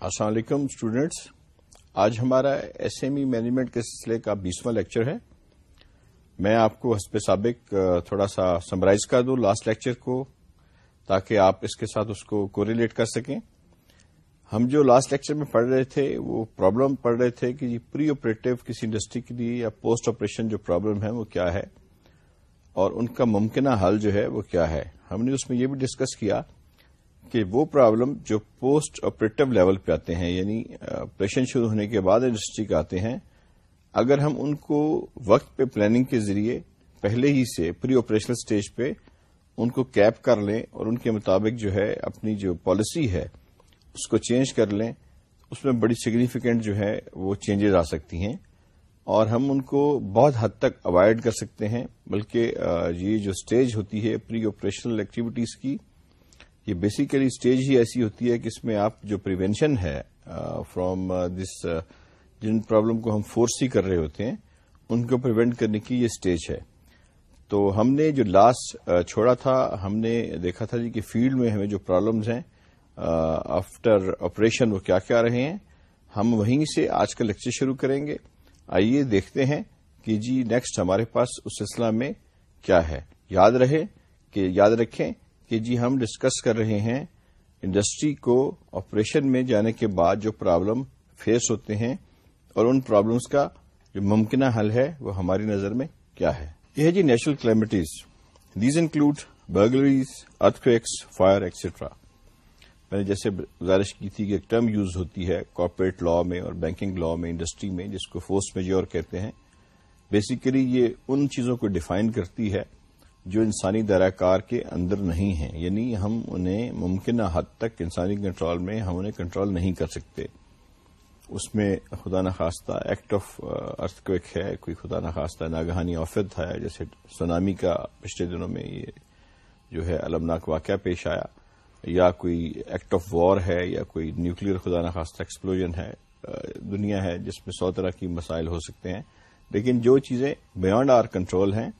السلام علیکم اسٹوڈینٹس آج ہمارا ایس ایم ای مینجمنٹ کے سلسلے کا بیسواں لیکچر ہے. میں آپ کو حسب سابق تھوڑا سا سمرائز کر دوں لاسٹ لیکچر کو، تاکہ آپ اس کے ساتھ اس کو کوریلیٹ کر سکیں. ہم جو لاسٹ لیکچر میں پڑھ رہے تھے، وہ پرابلم پڑھ رہے تھے کہ پری آپریٹو کسی انڈسٹری کے لیے یا پوسٹ آپریشن جو پرابلم ہے وہ کیا ہے؟ اور ان کا ممکنہ حل جو ہے وہ کیا ہے؟ ہم نے اس میں یہ بھی ڈسکس کیا کہ وہ پرابلم جو پوسٹ آپریٹو لیول پہ آتے ہیں یعنی آپریشن شروع ہونے کے بعد انڈسٹری کے آتے ہیں، اگر ہم ان کو وقت پہ پلاننگ کے ذریعے پہلے ہی سے پری آپریشنل سٹیج پہ ان کو کیپ کر لیں اور ان کے مطابق جو ہے اپنی جو پالیسی ہے، اس کو چینج کر لیں، اس میں بڑی سگنیفیکینٹ جو ہے وہ چینجز آ سکتی ہیں۔ اور ہم ان کو بہت حد تک اوائڈ کر سکتے ہیں، بلکہ یہ جو سٹیج ہوتی ہے پری آپریشنل ایکٹیویٹیز کی یہ بیسیکلی اسٹیج ہی ایسی ہوتی ہے کہ اس میں آپ جو پریونشن ہے فرام دس جن پرابلم کو ہم فورس ہی کر رہے ہوتے ہیں، ان کو پریونٹ کرنے کی یہ اسٹیج ہے. تو ہم نے جو لاسٹ چھوڑا تھا، ہم نے دیکھا تھا جی کہ فیلڈ میں ہمیں جو پرابلمز ہیں آفٹر آپریشن وہ کیا کیا رہے ہیں، ہم وہیں سے آج کا لیکچر شروع کریں گے. آئیے دیکھتے ہیں کہ جی نیکسٹ ہمارے پاس اس سلسلہ میں کیا ہے. یاد رہے کہ یاد رکھیں کہ جی ہم ڈسکس کر رہے ہیں انڈسٹری کو آپریشن میں جانے کے بعد جو پرابلم فیس ہوتے ہیں اور ان پرابلمس کا جو ممکنہ حل ہے وہ ہماری نظر میں کیا ہے؟ یہ ہے جی national calamities these include burglaries earth fire etcetera میں نے جیسے گزارش کی تھی کہ ایک ٹرم یوز ہوتی ہے کارپوریٹ لا میں اور بینکنگ لا میں انڈسٹری میں جس کو فورس میجور کہتے ہیں. بیسیکلی یہ ان چیزوں کو ڈیفائن کرتی ہے جو انسانی دائرہ کار کے اندر نہیں ہیں یعنی ہم انہیں ممکنہ حد تک انسانی کنٹرول میں ہم انہیں کنٹرول نہیں کر سکتے۔ اس میں خدا نخواستہ ایکٹ آف ارتھ کویک ہے، کوئی خدا نخواستہ ناگہانی آفت ہے۔ جیسے سونامی کا پچھلے دنوں میں یہ جو ہے المناک واقعہ پیش آیا۔ یا کوئی ایکٹ آف وار ہے، یا کوئی نیوکلیر خدا نخواستہ ایکسپلوژن ہے دنیا ہے جس میں سو طرح کی مسائل ہو سکتے ہیں۔ لیکن جو چیزیں بیانڈ آر کنٹرول ہیں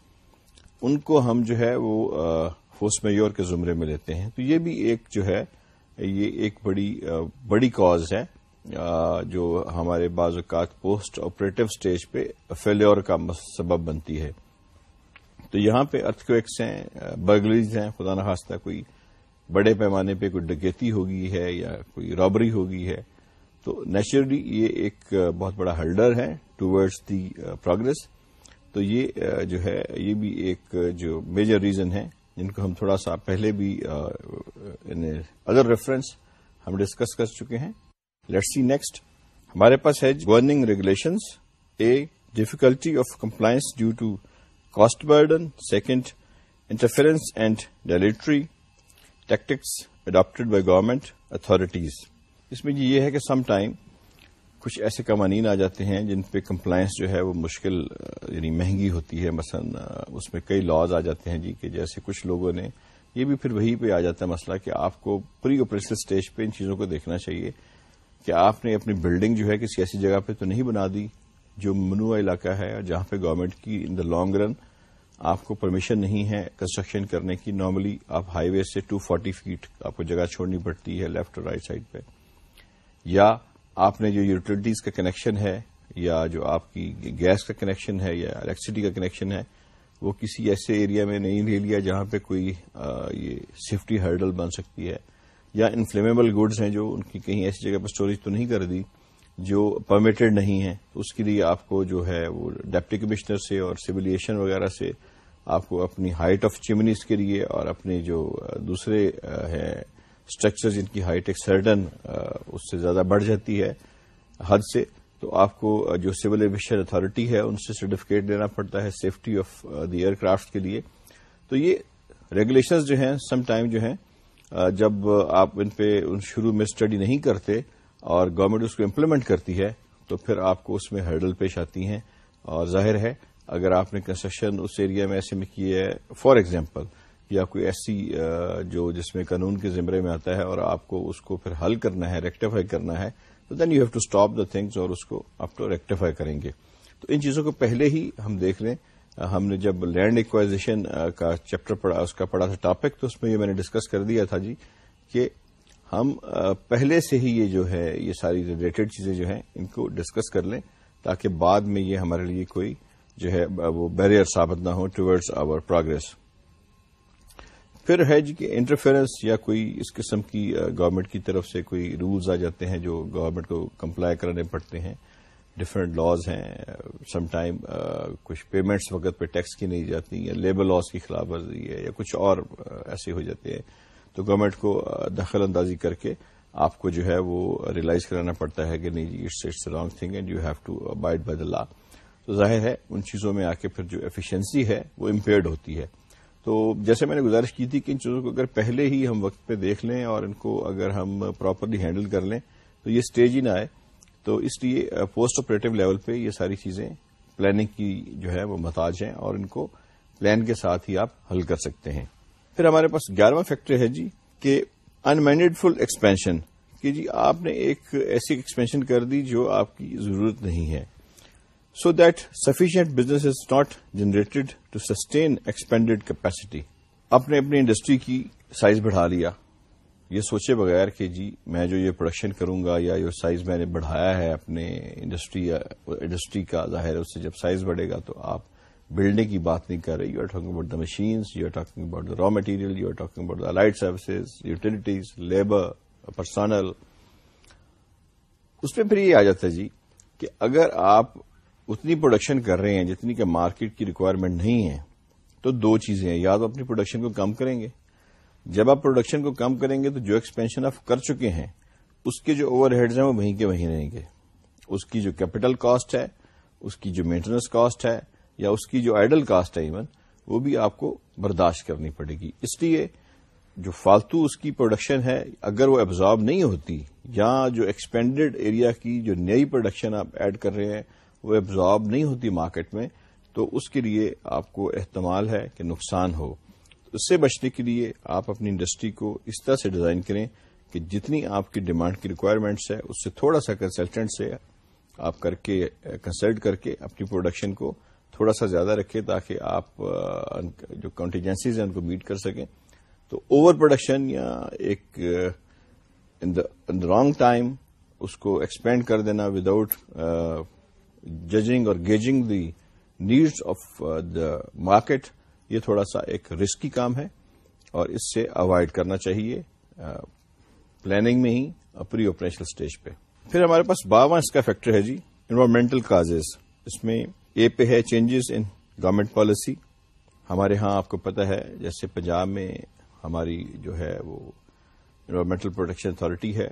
ان کو ہم جو ہے وہ فورس میور کے زمرے میں لیتے ہیں۔ تو یہ بھی ایک جو ہے، یہ ایک بڑی بڑی کاز ہے۔ جو ہمارے بعض اوقات پوسٹ آپریٹو اسٹیج پہ فیلور کا سبب بنتی ہے۔ تو یہاں پہ ارتھ کویکس ہیں برگلریز ہیں۔ خدا نخواستہ کوئی بڑے پیمانے پہ کوئی ڈکیتی ہوگی ہے یا کوئی رابری ہوگی ہے۔ تو نیچرلی یہ ایک بہت بڑا ہلڈر ہے ٹوڈز دی پروگرس تو یہ جو ہے، یہ بھی ایک، جو میجر ریزن ہے، جن کو ہم تھوڑا سا پہلے بھی ادر ریفرنس ہم ڈسکس کر چکے ہیں۔ لیٹ سی نیکسٹ ہمارے پاس ہے governing regulations a difficulty of compliance due to cost burden second interference and dilatory tactics adopted by government authorities اس میں یہ ہے کہ سم ٹائم کچھ ایسے قوانین آ جاتے ہیں جن پہ کمپلائنس جو ہے وہ مشکل یعنی مہنگی ہوتی ہے، مثلا اس میں کئی لاز آ جاتے ہیں جی کہ جیسے کچھ لوگوں نے، یہ بھی پھر وہی پہ آ جاتا ہے مسئلہ کہ آپ کو پری آپریشن اسٹیج پہ ان چیزوں کو دیکھنا چاہیے کہ آپ نے اپنی بلڈنگ جو ہے کسی ایسی جگہ پہ تو نہیں بنا دی جو منوع علاقہ ہے جہاں پہ گورنمنٹ کی ان دا لانگ رن آپ کو پرمیشن نہیں ہے کنسٹرکشن کرنے کی۔ نارملی آپ ہائی وے سے ٹو فورٹی فیٹ آپ کو جگہ چھوڑنی پڑتی ہے لیفٹ اور رائٹ سائڈ پہ۔ یا آپ نے جو یوٹیلٹیز کا کنیکشن ہے یا جو آپ کی گیس کا کنیکشن ہے یا الیکٹریسٹی کا کنیکشن ہے، وہ کسی ایسے ایریا میں نہیں لے لیا جہاں پہ کوئی یہ سیفٹی ہرڈل بن سکتی ہے۔ یا انفلیمیبل گڈز ہیں جو ان کی کہیں ایسی جگہ پر اسٹوریج تو نہیں کر دی، جو پرمیٹڈ نہیں ہے اس کے لیے آپ کو جو ہے وہ ڈیپٹی کمشنر سے اور سویلیشن وغیرہ سے آپ کو اپنی ہائٹ آف چمنیز کے لیے اور اپنے جو دوسرے ہے اسٹرکچر جن کی ہائٹ ایک سرٹن اس سے زیادہ بڑھ جاتی ہے حد سے، تو آپ کو جو سول ایویشن اتارٹی ہے، ان سے سرٹیفکیٹ لینا پڑتا ہے safety of the aircraft کے لیے۔ تو یہ ریگولیشنز جو ہیں سم ٹائم جو ہیں جب آپ ان پہ شروع میں اسٹڈی نہیں کرتے اور گورنمنٹ اس کو امپلیمنٹ کرتی ہے، تو پھر آپ کو اس میں ہرڈل پیش آتی ہیں۔ اور ظاہر ہے، اگر آپ نے کنسٹرکشن اس ایریا میں ایسے میں کی ہے فار ایگزامپل یا کوئی ایسی جو جس میں قانون کے زمرے میں آتا ہے اور آپ کو اس کو پھر حل کرنا ہے ریکٹیفائی کرنا ہے، تو then you have to stop the things اور اس کو آپ ٹو ریکٹیفائی کریں گے۔ تو ان چیزوں کو پہلے ہی ہم دیکھ لیں۔ ہم نے جب لینڈ ایکوائزیشن کا چیپٹر پڑھا، اس کا پڑھا تھا ٹاپک تو اس میں یہ میں نے ڈسکس کر دیا تھا جی کہ ہم پہلے سے ہی یہ جو ہے، یہ ساری ریلیٹڈ چیزیں جو ہیں، ان کو ڈسکس کر لیں تاکہ بعد میں یہ ہمارے لیے کوئی جو ہے وہ بیریئر ثابت نہ ہو ٹورڈز آور پروگرس پھر ہے جی کہ انٹرفیئرنس یا کوئی اس قسم کی گورنمنٹ کی طرف سے کوئی رولز آ جاتے ہیں جو گورنمنٹ کو کمپلائی کرنے پڑتے ہیں۔ ڈفرینٹ لاز ہیں۔ سم ٹائم کچھ پیمنٹس وقت پہ ٹیکس کی نہیں جاتی یا لیبر لاس کی خلاف ورزی ہے یا کچھ اور ایسے ہو جاتے ہیں۔ تو گورنمنٹ کو دخل اندازی کر کے آپ کو جو ہے وہ ریئلائز کرانا پڑتا ہے کہ نہیں جی it's it's wrong thing and you have to abide by the law تو ظاہر ہے ان چیزوں میں آ کے پھر جو ایفیشنسی ہے وہ امپیئرڈ ہوتی ہے۔ تو جیسے میں نے گزارش کی تھی کہ ان چیزوں کو اگر پہلے ہی ہم وقت پہ دیکھ لیں اور ان کو اگر ہم پراپرلی ہینڈل کر لیں تو یہ اسٹیج ہی نہ آئے، تو اس لیے پوسٹ آپریٹو لیول پہ یہ ساری چیزیں پلاننگ کی جو ہے وہ محتاج ہیں اور ان کو پلان کے ساتھ ہی آپ حل کر سکتے ہیں۔ پھر ہمارے پاس گیارہواں فیکٹر ہے جی کہ انمینڈ فل ایکسپینشن کہ جی آپ نے ایک ایسی ایکسپینشن کر دی جو آپ کی ضرورت نہیں ہے۔ So that sufficient business is not generated to sustain expanded capacity اپنے اپنی انڈسٹری کی سائز بڑھا لیا یہ سوچے بغیر کہ جی میں جو یہ پروڈکشن کروں گا یا جو سائز میں نے بڑھایا ہے اپنے انڈسٹری انڈسٹری کا ظاہر ہے اس سے جب سائز بڑھے گا تو آپ بلڈنے کی بات نہیں کر رہے you are talking about the machines you are talking about the raw material you are talking about the light services utilities labour personnel اس میں پھر یہ آ جاتا ہے جی کہ اگر آپ اتنی پروڈکشن کر رہے ہیں جتنی کہ مارکیٹ کی ریکوائرمنٹ نہیں ہے، تو دو چیزیں ہیں۔ یا تو اپنی پروڈکشن کو کم کریں گے۔ جب آپ پروڈکشن کو کم کریں گے تو جو ایکسپینشن آپ کر چکے ہیں، اس کے جو اوور ہیڈز ہیں وہ وہیں کے وہیں رہیں گے۔ اس کی جو کیپٹل کاسٹ ہے، اس کی جو مینٹیننس کاسٹ ہے، یا اس کی جو آئیڈل کاسٹ ہے ایون وہ بھی آپ کو برداشت کرنی پڑے گی۔ اس لیے جو فالتو اس کی پروڈکشن ہے، اگر وہ ایبزارب نہیں ہوتی، یا جو ایکسپینڈیڈ ایریا کی جو نئی پروڈکشن آپ ایڈ کر رہے ہیں وہ ایبزارب نہیں ہوتی مارکیٹ میں، تو اس کے لیے آپ کو احتمال ہے کہ نقصان ہو۔ اس سے بچنے کے لیے آپ اپنی انڈسٹری کو اس طرح سے ڈیزائن کریں کہ جتنی آپ کی ڈیمانڈ کی ریکوائرمنٹس ہے، اس سے تھوڑا سا کنسلٹنٹ سے آپ کر کے کنسلٹ کر کے اپنی پروڈکشن کو تھوڑا سا زیادہ رکھیں تاکہ آپ، جو کانٹیجنسیز ہیں ان کو میٹ کر سکیں۔ تو اوور پروڈکشن یا ایک ان دا رانگ ٹائم اس کو ایکسپینڈ کر دینا وداؤٹ ججنگ اور gauging the needs of the market یہ تھوڑا سا ایک رسکی کام ہے اور اس سے اوائڈ کرنا چاہیے پلاننگ میں ہی پری آپریشنل اسٹیج پہ۔ پھر ہمارے پاس باواں اس کا فیکٹر ہے جی انوائرمنٹل کازز اس میں اے پہ ہے چینجز ان گورمنٹ پالیسی ہمارے ہاں آپ کو پتا ہے، جیسے پنجاب میں ہماری جو ہے وہ انوائرمنٹل پروٹیکشن اتارٹی ہے۔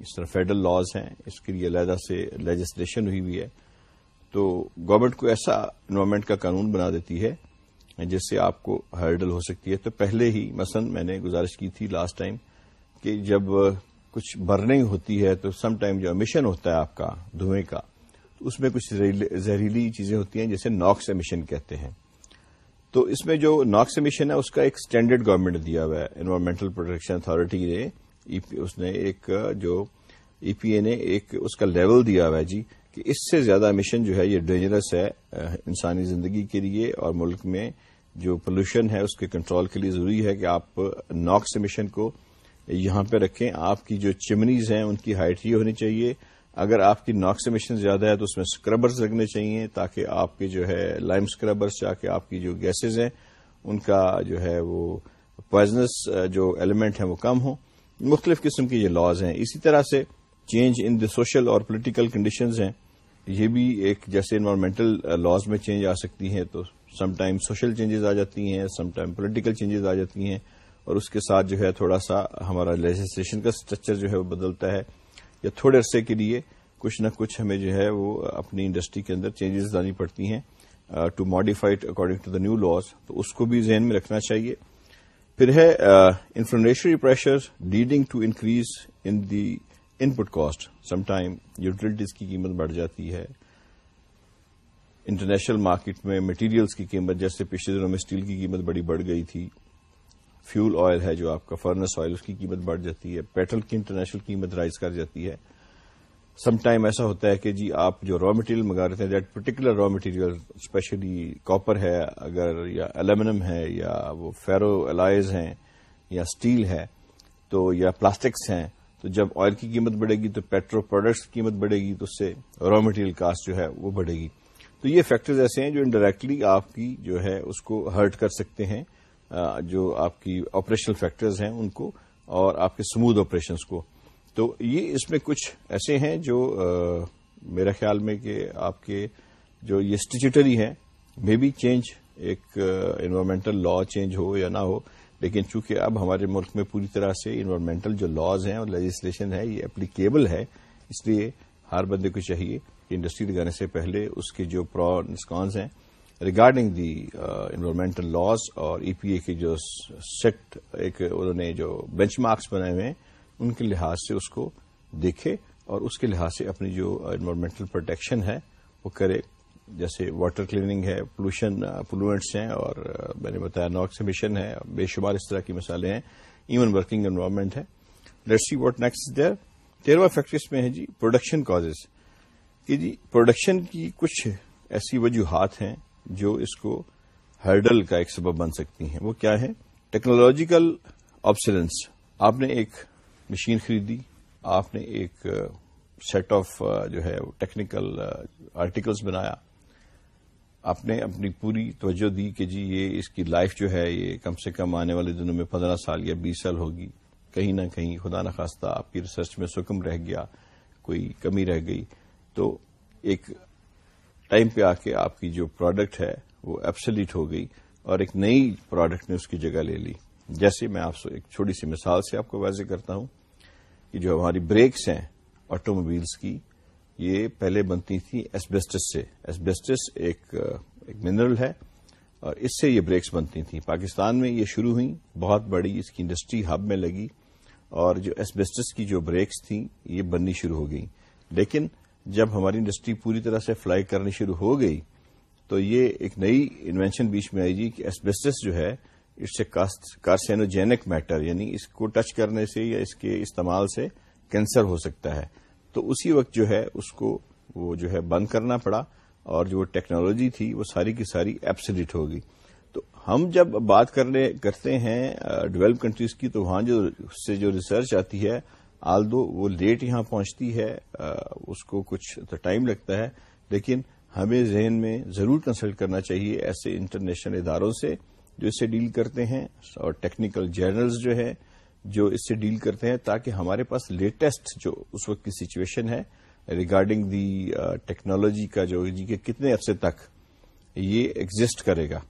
اس طرح فیڈرل لاز ہیں، اس کے لیے علیحدہ سے لیجسلیشن ہوئی ہوئی ہے۔ تو گورنمنٹ کو ایسا انوائرمنٹ کا قانون بنا دیتی ہے جس سے آپ کو ہرڈل ہو سکتی ہے۔ تو پہلے ہی مثلا میں نے گزارش کی تھی لاسٹ ٹائم کہ جب کچھ برننگ ہوتی ہے تو سم ٹائم جو امیشن ہوتا ہے آپ کا، دھوئیں کا، تو اس میں کچھ زہریلی چیزیں ہوتی ہیں جیسے ناکس امیشن کہتے ہیں۔ تو اس میں جو ناکس امیشن ہے، اس کا ایک اسٹینڈرڈ گورنمنٹ دیا ہوا ہے۔ انوائرمنٹل پروٹیکشن اتارٹی نے e اس نے ایک جو ای پی اے نے ایک اس کا لیول دیا ہوا ہے۔ جی کہ اس سے زیادہ مشن جو ہے یہ ڈینجرس ہے انسانی زندگی کے لیے اور ملک میں جو پولوشن ہے اس کے کنٹرول کے لیے ضروری ہے کہ آپ ناکس مشن کو یہاں پہ رکھیں۔ آپ کی جو چمنیز ہیں ان کی ہائٹ یہ ہونی چاہیے۔ اگر آپ کی ناکس مشن زیادہ ہے تو اس میں اسکربرز لگنے چاہیے تاکہ آپ کے جو ہے لائم اسکربرس جا کے آپ کی جو گیسز ہیں، ان کا جو ہے وہ پوائزنس جو ایلیمنٹ ہیں وہ کم ہوں۔ مختلف قسم کے یہ لاز ہیں۔ اسی طرح سے چینج ان دی سوشل اور پولیٹیکل کنڈیشنز ہیں، یہ بھی ایک جیسے انوائرمنٹل لاز uh, میں چینج آ سکتی ہیں تو سم ٹائم سوشل چینجز آ جاتی ہیں سم ٹائم پولیٹیکل چینجز آ جاتی ہیں اور اس کے ساتھ جو ہے تھوڑا سا ہمارا لیجسلیشن کا اسٹرکچر جو ہے وہ بدلتا ہے یا تھوڑے عرصے کے لیے کچھ نہ کچھ ہمیں جو ہے وہ اپنی انڈسٹری کے اندر چینجز لانی پڑتی ہیں to modified according to the new laws تو اس کو بھی ذہن میں رکھنا چاہیے. پھر ہے inflationary pressure leading to increase in the input cost some time utilities کی قیمت بڑھ جاتی ہے انٹرنیشنل مارکیٹ میں مٹیریلز کی قیمت جیسے پچھلے دنوں میں اسٹیل کی قیمت بڑی بڑھ گئی تھی فیول آئل ہے جو آپ کا فرنس آئل اس کی قیمت بڑھ جاتی ہے پیٹرول کی انٹرنیشنل قیمت رائز کر جاتی ہے سم ٹائم ایسا ہوتا ہے کہ جی آپ جو را مٹیریل منگا رہے ہیں that particular raw material specially copper ہے، اگر یا المنم ہے، یا وہ فیرو الائز ہیں، یا اسٹیل ہے، تو یا پلاسٹکس ہیں تو جب آئل کی قیمت بڑھے گی تو پیٹرو پروڈکٹس کی قیمت بڑھے گی تو اس سے را مٹیریل کاسٹ جو ہے وہ بڑھے گی۔ تو یہ فیکٹرز ایسے ہیں جو انڈائریکٹلی آپ کی جو ہے اس کو ہرٹ کر سکتے ہیں جو آپ کی آپریشنل فیکٹرز ہیں ان کو اور آپ کے سموتھ آپریشنس کو۔ تو یہ اس میں کچھ ایسے ہیں جو میرا خیال میں کہ آپ کے جو یہ اسٹیچوٹری ہیں مے بی چینج ایک انوائرمنٹل لا چینج ہو یا نہ ہو لیکن چونکہ اب ہمارے ملک میں پوری طرح سے انوائرمنٹل جو لاز ہیں اور لیجسلیشن ہے یہ اپلیکیبل ہے، اس لیے ہر بندے کو چاہیے کہ انڈسٹری لگانے سے پہلے اس کے جو پرانس ہیں ریگارڈنگ دی انوائرمنٹل لاز اور ای پی اے کے جو سیٹ ایک انہوں نے جو بینچ مارکس بنائے ہوئے ہیں، ان کے لحاظ سے اس کو دیکھے اور اس کے لحاظ سے اپنی جو انوائرمنٹل پروٹیکشن ہے، وہ کرے۔ جیسے واٹر کلیننگ ہے، پولوشن پولوئنٹس ہیں اور میں نے بتایا ناکس مشن ہے، بے شمار اس طرح کی مثالیں ہیں ایون ورکنگ انوائرمنٹ ہے۔ Let see what next there تیروا factories میں ہے جی پروڈکشن کازز کہ جی پروڈکشن کی کچھ ایسی وجوہات ہیں جو اس کو ہرڈل کا ایک سبب بن سکتی ہیں۔ وہ کیا ہے؟ ٹیکنالوجیکل آبسلنس آپ نے ایک مشین خریدی، آپ نے ایک سیٹ آف جو ہے ٹیکنیکل آرٹیکلس بنایا۔ آپ نے اپنی پوری توجہ دی کہ جی یہ اس کی لائف جو ہے یہ کم سے کم آنے والے دنوں میں پندرہ سال یا بیس سال ہوگی، کہیں نہ کہیں خدا نخواستہ آپ کی ریسرچ میں سکم رہ گیا، کوئی کمی رہ گئی۔ تو ایک ٹائم پہ آ کے آپ کی جو پروڈکٹ ہے وہ ایپسلیٹ ہو گئی اور ایک نئی پروڈکٹ نے اس کی جگہ لے لی۔ جیسے میں آپ سے ایک چھوٹی سی مثال سے آپ کو واضح کرتا ہوں کہ جو ہماری بریکس ہیں آٹو موبائلس کی یہ پہلے بنتی تھی ایسبیسٹس سے۔ ایسبیسٹس ایک ایک منرل ہے اور اس سے یہ بریکس بنتی تھیں۔ پاکستان میں یہ شروع ہوئی بہت بڑی اس کی انڈسٹری ہب میں لگی اور جو ایسبیسٹس کی جو بریکس تھیں، یہ بننی شروع ہو گئی لیکن جب ہماری انڈسٹری پوری طرح سے فلائی کرنی شروع ہو گئی، تو یہ ایک نئی انوینشن بیچ میں آئی جی کہ ایسبیسٹس جو ہے، اس سے کارسینوجینک میٹر یعنی اس کو ٹچ کرنے سے یا اس کے استعمال سے کینسر ہو سکتا ہے۔ تو اسی وقت جو ہے اس کو وہ جو ہے بند کرنا پڑا اور جو ٹیکنالوجی تھی وہ ساری کی ساری ایپسلیٹ ہو گئی۔ تو ہم جب بات کرنے کرتے ہیں ڈیولپ کنٹریز کی، تو وہاں جو اس سے جو ریسرچ آتی ہے آل دو وہ لیٹ یہاں پہنچتی ہے اس کو کچھ تو ٹائم لگتا ہے، لیکن ہمیں ذہن میں ضرور کنسلٹ کرنا چاہیے ایسے انٹرنیشنل اداروں سے جو اس سے ڈیل کرتے ہیں اور ٹیکنیکل جرنلز جو ہے جو اس سے ڈیل کرتے ہیں تاکہ ہمارے پاس لیٹسٹ جو اس وقت کی سچویشن ہے ریگارڈنگ دی ٹیکنالوجی کا جو جی کہ کتنے عرصے تک یہ ایگزٹ کرے گا۔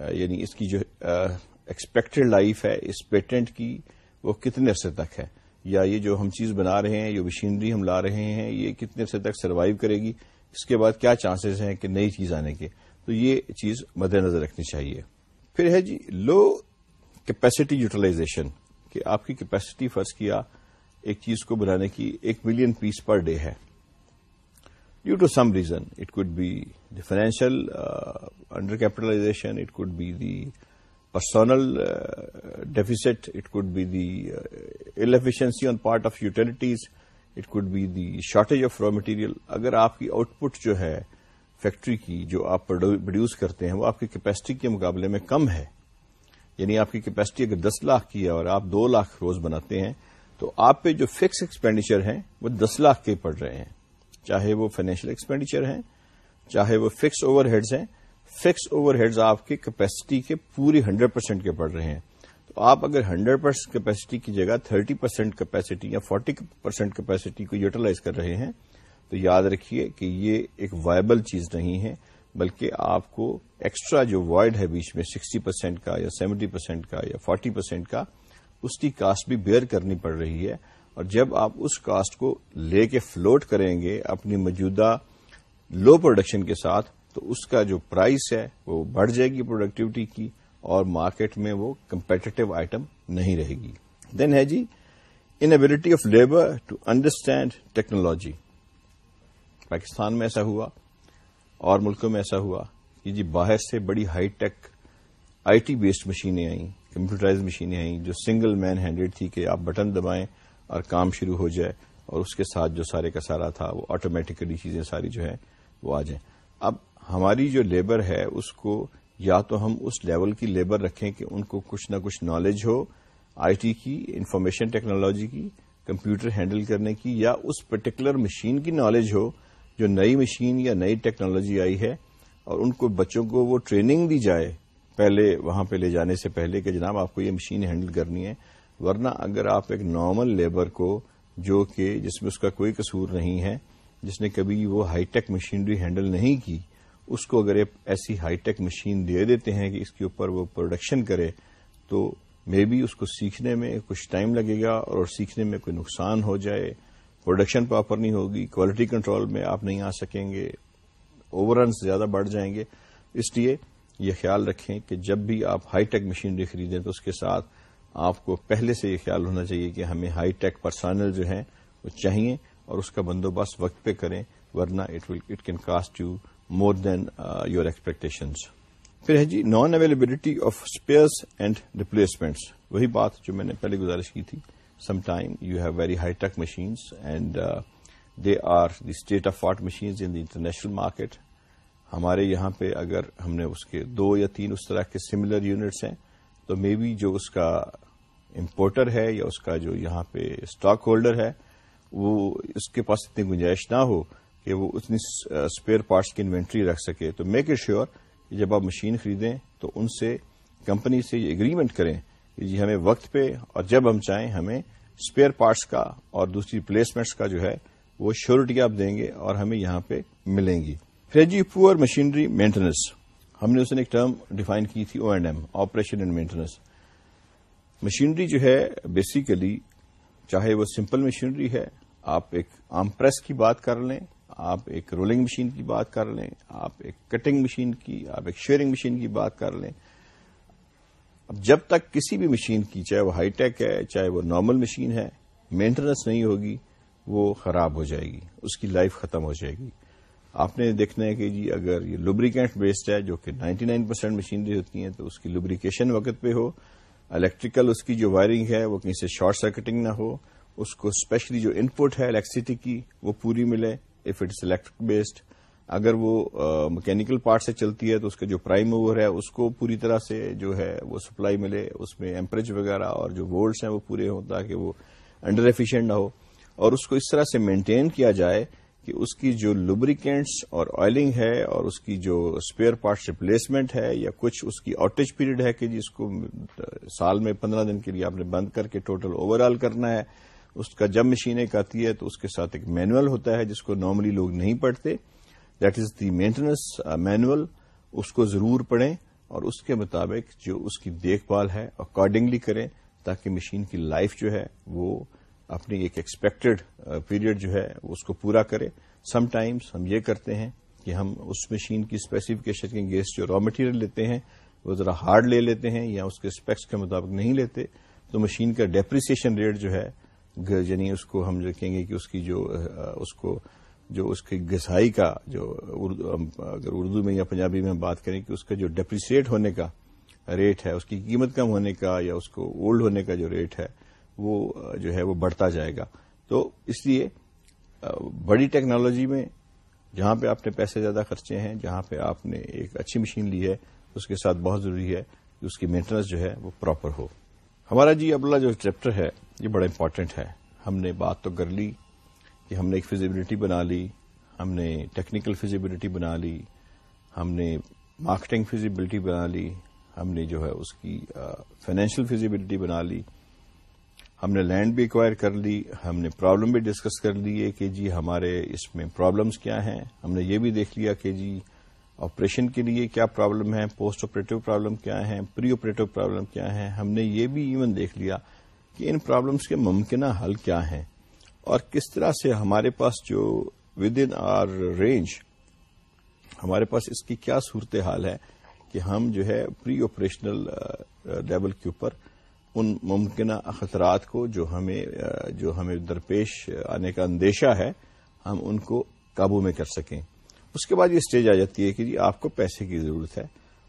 uh, یعنی اس کی جو uh, ایکسپیکٹڈ لائف ہے، اس پیٹنٹ کی وہ کتنے عرصے تک ہے۔ یا یہ جو ہم چیز بنا رہے ہیں جو مشینری ہم لا رہے ہیں، یہ کتنے عرصے تک سروائو کرے گی، اس کے بعد کیا چانسز ہیں کہ نئی چیز آنے کے؟ تو یہ چیز مد نظر رکھنی چاہیے۔ پھر ہے جی لو کیپیسٹی یوٹیلائزیشن کہ آپ کی کیپیسٹی فرض کیا، ایک چیز کو بنانے کی ایک ملین پیس پر ڈے ہے۔ Due to some reason it could be the financial undercapitalisation it could be the personnel deficit it could be the ill efficiency on part of utilities it could be the shortage of raw material اگر آپ کی out put جو ہے factory کی، جو آپ produce کرتے ہیں، وہ آپ کی کیپیسٹی کے مقابلے میں کم ہے۔ یعنی آپ کی کیپیسٹی اگر دس لاکھ کی ہے اور آپ دو لاکھ روز بناتے ہیں، تو آپ پہ جو فکس ایکسپینڈیچر ہیں، وہ دس لاکھ کے پڑ رہے ہیں۔ چاہے وہ فائنینشیل ایکسپینڈیچر ہیں، چاہے وہ فکس اوور ہیڈز ہیں فکس اوور ہیڈز آپ کی کیپیسٹی کے پوری ہنڈریڈ پرسینٹ کے پڑ رہے ہیں۔ تو آپ اگر ہنڈریڈ پرسینٹ کیپیسٹی کی جگہ تھرٹی پرسینٹ کیپیسٹی یا فورٹی پرسینٹ کیپیسٹی کو یوٹیلائز کر رہے ہیں، تو یاد رکھیے کہ یہ ایک وائبل چیز نہیں ہے۔ بلکہ آپ کو ایکسٹرا جو وائڈ ہے بیچ میں سکسٹی پرسینٹ کا یا سیونٹی پرسینٹ کا یا فورٹی پرسینٹ کا، اس کی کاسٹ بھی بیئر کرنی پڑ رہی ہے۔ اور جب آپ اس کاسٹ کو لے کے فلوٹ کریں گے اپنی موجودہ لو پروڈکشن کے ساتھ، تو اس کا جو پرائس ہے وہ بڑھ جائے گی پروڈکٹیوٹی کی اور مارکیٹ میں وہ کمپیٹیو آئٹم نہیں رہے گی۔ دین ہے جی inability of labour to understand technology Pakistan میں ایسا ہوا۔ اور ملکوں میں ایسا ہوا کہ جی باہر سے بڑی high tech I T based مشینیں آئیں کمپیوٹرائز مشینیں آئیں، جو سنگل مین ہینڈیڈ تھی کہ آپ بٹن دبائیں اور کام شروع ہو جائے اور اس کے ساتھ جو سارے کا سارا تھا وہ آٹومیٹکلی چیزیں ساری جو ہے وہ آ جائیں۔ اب ہماری جو لیبر ہے اس کو یا تو ہم اس لیول کی لیبر رکھیں کہ ان کو کچھ نہ کچھ نالج ہو آئی ٹی کی انفارمیشن ٹیکنالوجی کی، کمپیوٹر ہینڈل کرنے کی یا اس پرٹیکولر مشین کی نالج ہو جو نئی مشین یا نئی ٹیکنالوجی آئی ہے اور ان کو بچوں کو وہ ٹریننگ دی جائے پہلے وہاں پہ لے جانے سے پہلے کہ جناب آپ کو یہ مشین ہینڈل کرنی ہے، ورنہ اگر آپ ایک نارمل لیبر کو جو کہ جس میں اس کا کوئی قصور نہیں ہے، جس نے کبھی وہ ہائی ٹیک مشینری ہینڈل نہیں کی، اس کو اگر ایسی ہائی ٹیک مشین دے دیتے ہیں کہ اس کے اوپر وہ پروڈکشن کرے، تو مے بی اس کو سیکھنے میں کچھ ٹائم لگے گا اور سیکھنے میں کوئی نقصان ہو جائے۔ پروڈکشن پراپر نہیں ہوگی کوالٹی کنٹرول میں آپ نہیں آ سکیں گے اوور رنس زیادہ بڑھ جائیں گے۔ اس لیے یہ خیال رکھیں کہ جب بھی آپ ہائی ٹیک مشینری خریدیں تو اس کے ساتھ آپ کو پہلے سے یہ خیال ہونا چاہیے کہ ہمیں ہائی ٹیک پرسنل جو ہیں وہ چاہیے اور اس کا بندوبست وقت پہ کریں، ورنہ it can cost you more than your expectations پھر ہے جی non availability of spares and replacements وہی بات جو میں نے پہلے گزارش کی تھی۔ Some time you have very high tech machines and they are the state of art machines in the international market ہمارے یہاں پہ اگر ہم نے اس کے دو یا تین اس طرح کے سملر یونٹس ہیں، تو مے بی جو اس کا امپورٹر ہے یا اس کا جو یہاں پہ اسٹاک ہولڈر ہے، وہ اس کے پاس اتنی گنجائش نہ ہو کہ وہ اتنی اسپیئر پارٹس uh, کی انوینٹری رکھ سکے۔ تو میک اٹ شیور کہ جب آپ مشین خریدیں، تو ان سے کمپنی سے یہ اگریمنٹ کریں جی ہمیں وقت پہ اور جب ہم چاہیں ہمیں اسپیئر پارٹس کا اور دوسری پلیسمنٹس کا جو ہے وہ شیورٹی آپ دیں گے اور ہمیں یہاں پہ ملیں گی۔ پھر جی پور مشینری مینٹننس ہم نے اس نے ایک ٹرم ڈیفائن کی تھی O and M operation and maintenance machinery جو ہے بیسیکلی چاہے وہ سمپل مشینری ہے، آپ ایک آم پریس کی بات کر لیں، آپ ایک رولنگ مشین کی بات کر لیں، آپ ایک کٹنگ مشین کی، آپ ایک شیئرنگ مشین کی بات کر لیں۔ جب تک کسی بھی مشین کی، چاہے وہ ہائی ٹیک ہے، چاہے وہ نارمل مشین ہے مینٹننس نہیں ہوگی، وہ خراب ہو جائے گی، اس کی لائف ختم ہو جائے گی۔ آپ نے دیکھنا ہے کہ جی اگر یہ لوبریکینٹ بیسڈ ہے، جو کہ نائنٹی نائن پرسینٹ مشینری ہوتی ہیں، تو اس کی لوبریکیشن وقت پہ ہو۔ الیکٹریکل اس کی جو وائرنگ ہے، وہ کہیں سے شارٹ سرکٹنگ نہ ہو۔ اس کو اسپیشلی جو ان پٹ ہے الیکٹریسٹی کی، وہ پوری ملے۔ اف اٹس الیکٹرک بیسڈ اگر وہ مکینکل پارٹ سے چلتی ہے تو اس کا جو پرائم اوور ہے، اس کو پوری طرح سے جو ہے وہ سپلائی ملے، اس میں ایمپریج وغیرہ اور جو وولٹس ہیں وہ پورے ہوں تاکہ وہ انڈر ایفیشینٹ نہ ہو۔ اور اس کو اس طرح سے مینٹین کیا جائے کہ اس کی جو لوبریکینٹس اور آئلنگ ہے اور اس کی جو اسپیئر پارٹس ریپلیسمنٹ ہے یا کچھ اس کی آؤٹیج پیریڈ ہے کہ جس کو سال میں پندرہ دن کے لیے آپ نے بند کر کے ٹوٹل اوور آل کرنا ہے، اس کا جب مشین ایک آتی ہے تو اس کے ساتھ ایک مینوئل ہوتا ہے جس کو نارملی لوگ نہیں پڑھتے۔ That is the maintenance manual اس کو ضرور پڑھیں اور اس کے مطابق جو اس کی دیکھ بھال ہے اکارڈنگلی کریں تاکہ مشین کی لائف جو ہے وہ اپنی ایک ایکسپیکٹڈ پیریڈ جو ہے اس کو پورا کرے سم ٹائمز ہم یہ کرتے ہیں کہ ہم اس مشین کی اسپیسیفکیشن کے گیس جو را مٹیریل لیتے ہیں وہ ذرا ہارڈ لے لیتے ہیں یا اس کے اسپیکس کے مطابق نہیں لیتے تو مشین کا ڈیپریسیشن ریٹ جو ہے یعنی اس کو ہم رکھیں گے کہ اس کی جو اس کو جو اس کی گسائی کا جو اگر اردو میں یا پنجابی میں ہم بات کریں کہ اس کا جو ڈیپریسیٹ ہونے کا ریٹ ہے، اس کی قیمت کم ہونے کا یا اس کو اولڈ ہونے کا جو ریٹ ہے، وہ، جو ہے وہ بڑھتا جائے گا۔ تو اس لیے بڑی ٹیکنالوجی میں جہاں پہ آپ نے پیسے زیادہ خرچے ہیں، جہاں پہ آپ نے ایک اچھی مشین لی ہے، اس کے ساتھ بہت ضروری ہے کہ اس کی مینٹننس جو ہے وہ پراپر ہو۔ ہمارا جی ابلا جو چیپٹر ہے، یہ بڑا امپورٹنٹ ہے۔ ہم نے بات تو کر لی۔ کہ ہم نے ایک فیزیبلٹی بنا لی، ہم نے ٹیکنیکل فیزیبلٹی بنا لی، ہم نے مارکیٹنگ فیزیبلٹی بنا لی، ہم نے جو ہے اس کی فائنینشیل فیزیبلٹی بنا لی، ہم نے لینڈ بھی ایکوائر کر لی، ہم نے پرابلم بھی ڈسکس کر لیے کہ جی ہمارے اس میں پرابلمس کیا ہیں؟ ہم نے یہ بھی دیکھ لیا کہ جی آپریشن کے لیے کیا پرابلم ہے پوسٹ آپریٹو پرابلم کیا ہے پری آپریٹو پرابلم کیا ہے ہم نے یہ بھی ایون دیکھ لیا کہ ان پرابلمس کے ممکنہ حل کیا ہیں۔ اور کس طرح سے ہمارے پاس جو ود ان آر رینج ہمارے پاس اس کی کیا صورتحال ہے کہ ہم جو ہے پری آپریشنل لیول کے اوپر ان ممکنہ خطرات کو جو ہمیں جو ہمیں درپیش آنے کا اندیشہ ہے، ہم ان کو قابو میں کر سکیں۔ اس کے بعد یہ اسٹیج آ جاتی ہے کہ جی آپ کو پیسے کی ضرورت ہے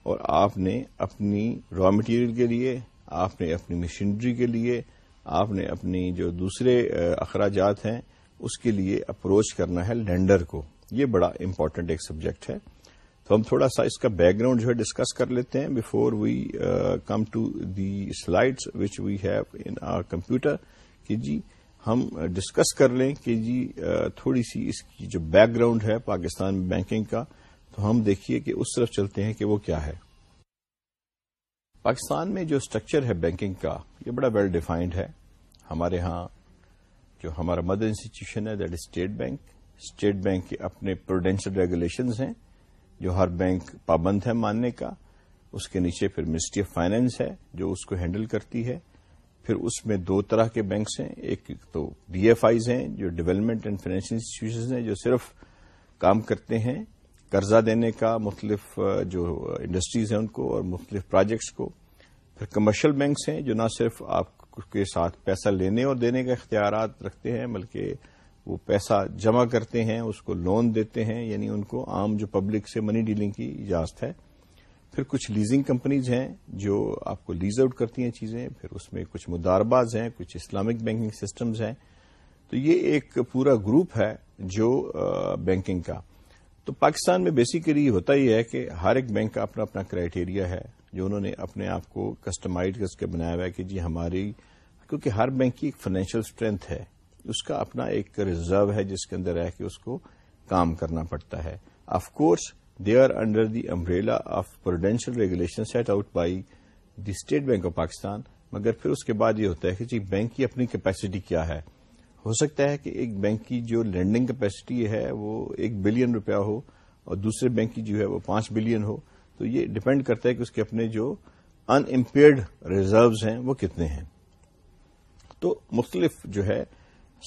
اور آپ نے اپنی را مٹیریل کے لیے، آپ نے اپنی مشینری کے لیے آپ نے اپنی جو دوسرے اخراجات ہیں، اس کے لیے اپروچ کرنا ہے لینڈر کو۔ یہ بڑا امپورٹنٹ ایک سبجیکٹ ہے۔ تو ہم تھوڑا سا اس کا بیک گراؤنڈ جو ہے ڈسکس کر لیتے ہیں before we come to the slides which we have in our computer کہ جی ہم ڈسکس کر لیں کہ جی تھوڑی سی اس کی جو بیک گراؤنڈ ہے پاکستان بینکنگ کا، تو ہم دیکھیے کہ اس طرف چلتے ہیں کہ وہ کیا ہے۔ پاکستان میں جو اسٹرکچر ہے بینکنگ کا، یہ بڑا ویل ڈیفائنڈ ہے۔ ہمارے ہاں جو ہمارا مدر انسٹیٹیوشن ہے that is State Bank State Bank کے اپنے پروڈینشل ریگولیشنز ہیں، جو ہر بینک پابند ہے ماننے کا۔ اس کے نیچے پھر منسٹری آف فائنینس ہے، جو اس کو ہینڈل کرتی ہے۔ پھر اس میں دو طرح کے بینکس ہیں۔ ایک تو ڈی ایف آئیز ہیں، جو ڈیولپمنٹ اینڈ فائنینشیل انسٹیٹیوشن ہیں، جو صرف کام کرتے ہیں۔ قرضہ دینے کا، مختلف جو انڈسٹریز ہیں ان کو اور مختلف پروجیکٹس کو۔ پھر کمرشل بینکس ہیں جو نہ صرف آپ کے ساتھ پیسہ لینے اور دینے کا اختیارات رکھتے ہیں، بلکہ وہ پیسہ جمع کرتے ہیں، اس کو لون دیتے ہیں یعنی ان کو عام جو پبلک سے منی ڈیلنگ کی اجازت ہے۔ پھر کچھ لیزنگ کمپنیز ہیں جو آپ کو لیز آؤٹ کرتی ہیں چیزیں، پھر اس میں کچھ مدارباز ہیں، کچھ اسلامک بینکنگ سسٹمز ہیں۔ تو یہ ایک پورا گروپ ہے جو بینکنگ کا۔ تو پاکستان میں بیسیکلی ہوتا ہی ہے کہ ہر ایک بینک کا اپنا اپنا کرائٹیریا ہے جو انہوں نے اپنے آپ کو کسٹمائز کر کے بنایا ہوا ہے کہ جی ہماری، کیونکہ ہر بینک کی ایک فائنینشیل اسٹرینتھ ہے، اس کا اپنا ایک ریزرو ہے جس کے اندر ہے کہ اس کو کام کرنا پڑتا ہے۔ Of course they are under the umbrella of prudential regulation set out by the State Bank of Pakistan مگر پھر اس کے بعد یہ ہوتا ہے کہ جی بینک کی اپنی کیپیسٹی کیا ہے؟ ہو سکتا ہے کہ ایک بینک کی جو لینڈنگ کیپیسٹی ہے وہ ایک بلین روپیہ ہو اور دوسرے بینک کی جو ہے وہ پانچ بلین ہو، تو یہ ڈپینڈ کرتا ہے کہ اس کے اپنے جو ان امپیئرڈ ریزروز ہیں وہ کتنے ہیں۔ تو مختلف جو ہے،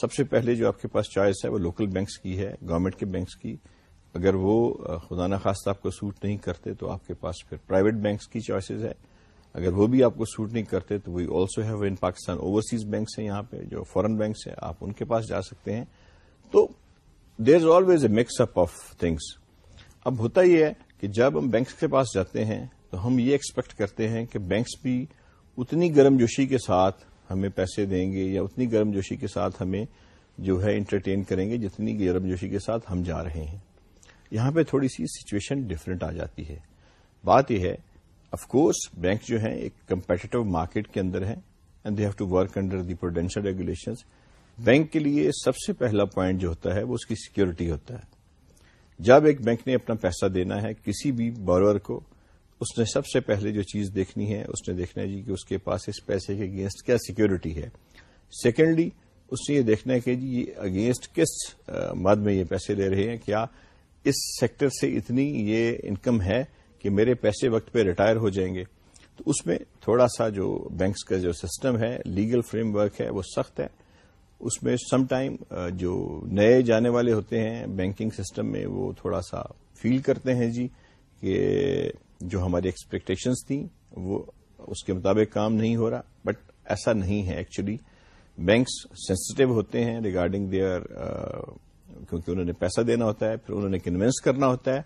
سب سے پہلے جو آپ کے پاس چوائس ہے وہ لوکل بینکس کی ہے گورنمنٹ کے بینکس کی۔ اگر وہ، خدا نخواستہ آپ کو سوٹ نہیں کرتے تو آپ کے پاس پھر پرائیویٹ بینکس کی چوائسیز ہے اگر وہ بھی آپ کو سوٹ نہیں کرتے تو we also have in Pakistan overseas banks ہیں یہاں پہ جو فورن بینکس ہیں، آپ ان کے پاس جا سکتے ہیں۔ تو there is always a mix up of things اب ہوتا یہ ہے کہ جب ہم بینکس کے پاس جاتے ہیں تو ہم یہ ایکسپیکٹ کرتے ہیں کہ بینکس بھی اتنی گرم جوشی کے ساتھ ہمیں پیسے دیں گے یا اتنی گرم جوشی کے ساتھ ہمیں جو ہے انٹرٹین کریں گے جتنی گرم جوشی کے ساتھ ہم جا رہے ہیں۔ یہاں پہ تھوڑی سی سچویشن ڈفرینٹ آ جاتی ہے۔ بات یہ ہے اف کورس بینک جو ہے ایک کمپیٹیو مارکیٹ کے اندر ہے and they have to work under the prudential regulations bank کے لیے سب سے پہلا پوائنٹ جو ہوتا ہے وہ اس کی سیکورٹی ہوتا ہے۔ جب ایک بینک نے اپنا پیسہ دینا ہے کسی بھی بورور کو، اس نے سب سے پہلے جو چیز دیکھنی ہے، اس نے دیکھنا ہے جی کہ اس کے پاس اس پیسے کے اگینسٹ کیا سیکورٹی ہے۔ سیکنڈلی اس نے یہ دیکھنا ہے کہ جی یہ اگینسٹ کس مد میں یہ پیسے دے رہے ہیں، کیا اس سیکٹر سے اتنی یہ انکم ہے کہ میرے پیسے وقت پہ ریٹائر ہو جائیں گے، تو اس میں تھوڑا سا جو بینکس کا جو سسٹم ہے، لیگل فریم ورک ہے، وہ سخت ہے۔ اس میں سم ٹائم جو نئے جانے والے ہوتے ہیں، بینکنگ سسٹم میں وہ تھوڑا سا فیل کرتے ہیں جی کہ جو ہماری ایکسپیکٹیشنز تھیں، وہ اس کے مطابق کام نہیں ہو رہا۔ بٹ ایسا نہیں ہے ایکچولی بینکس سینسٹو ہوتے ہیں ریگارڈنگ دیئر کیونکہ انہوں نے پیسہ دینا ہوتا ہے، پھر انہوں نے کنوینس کرنا ہوتا ہے۔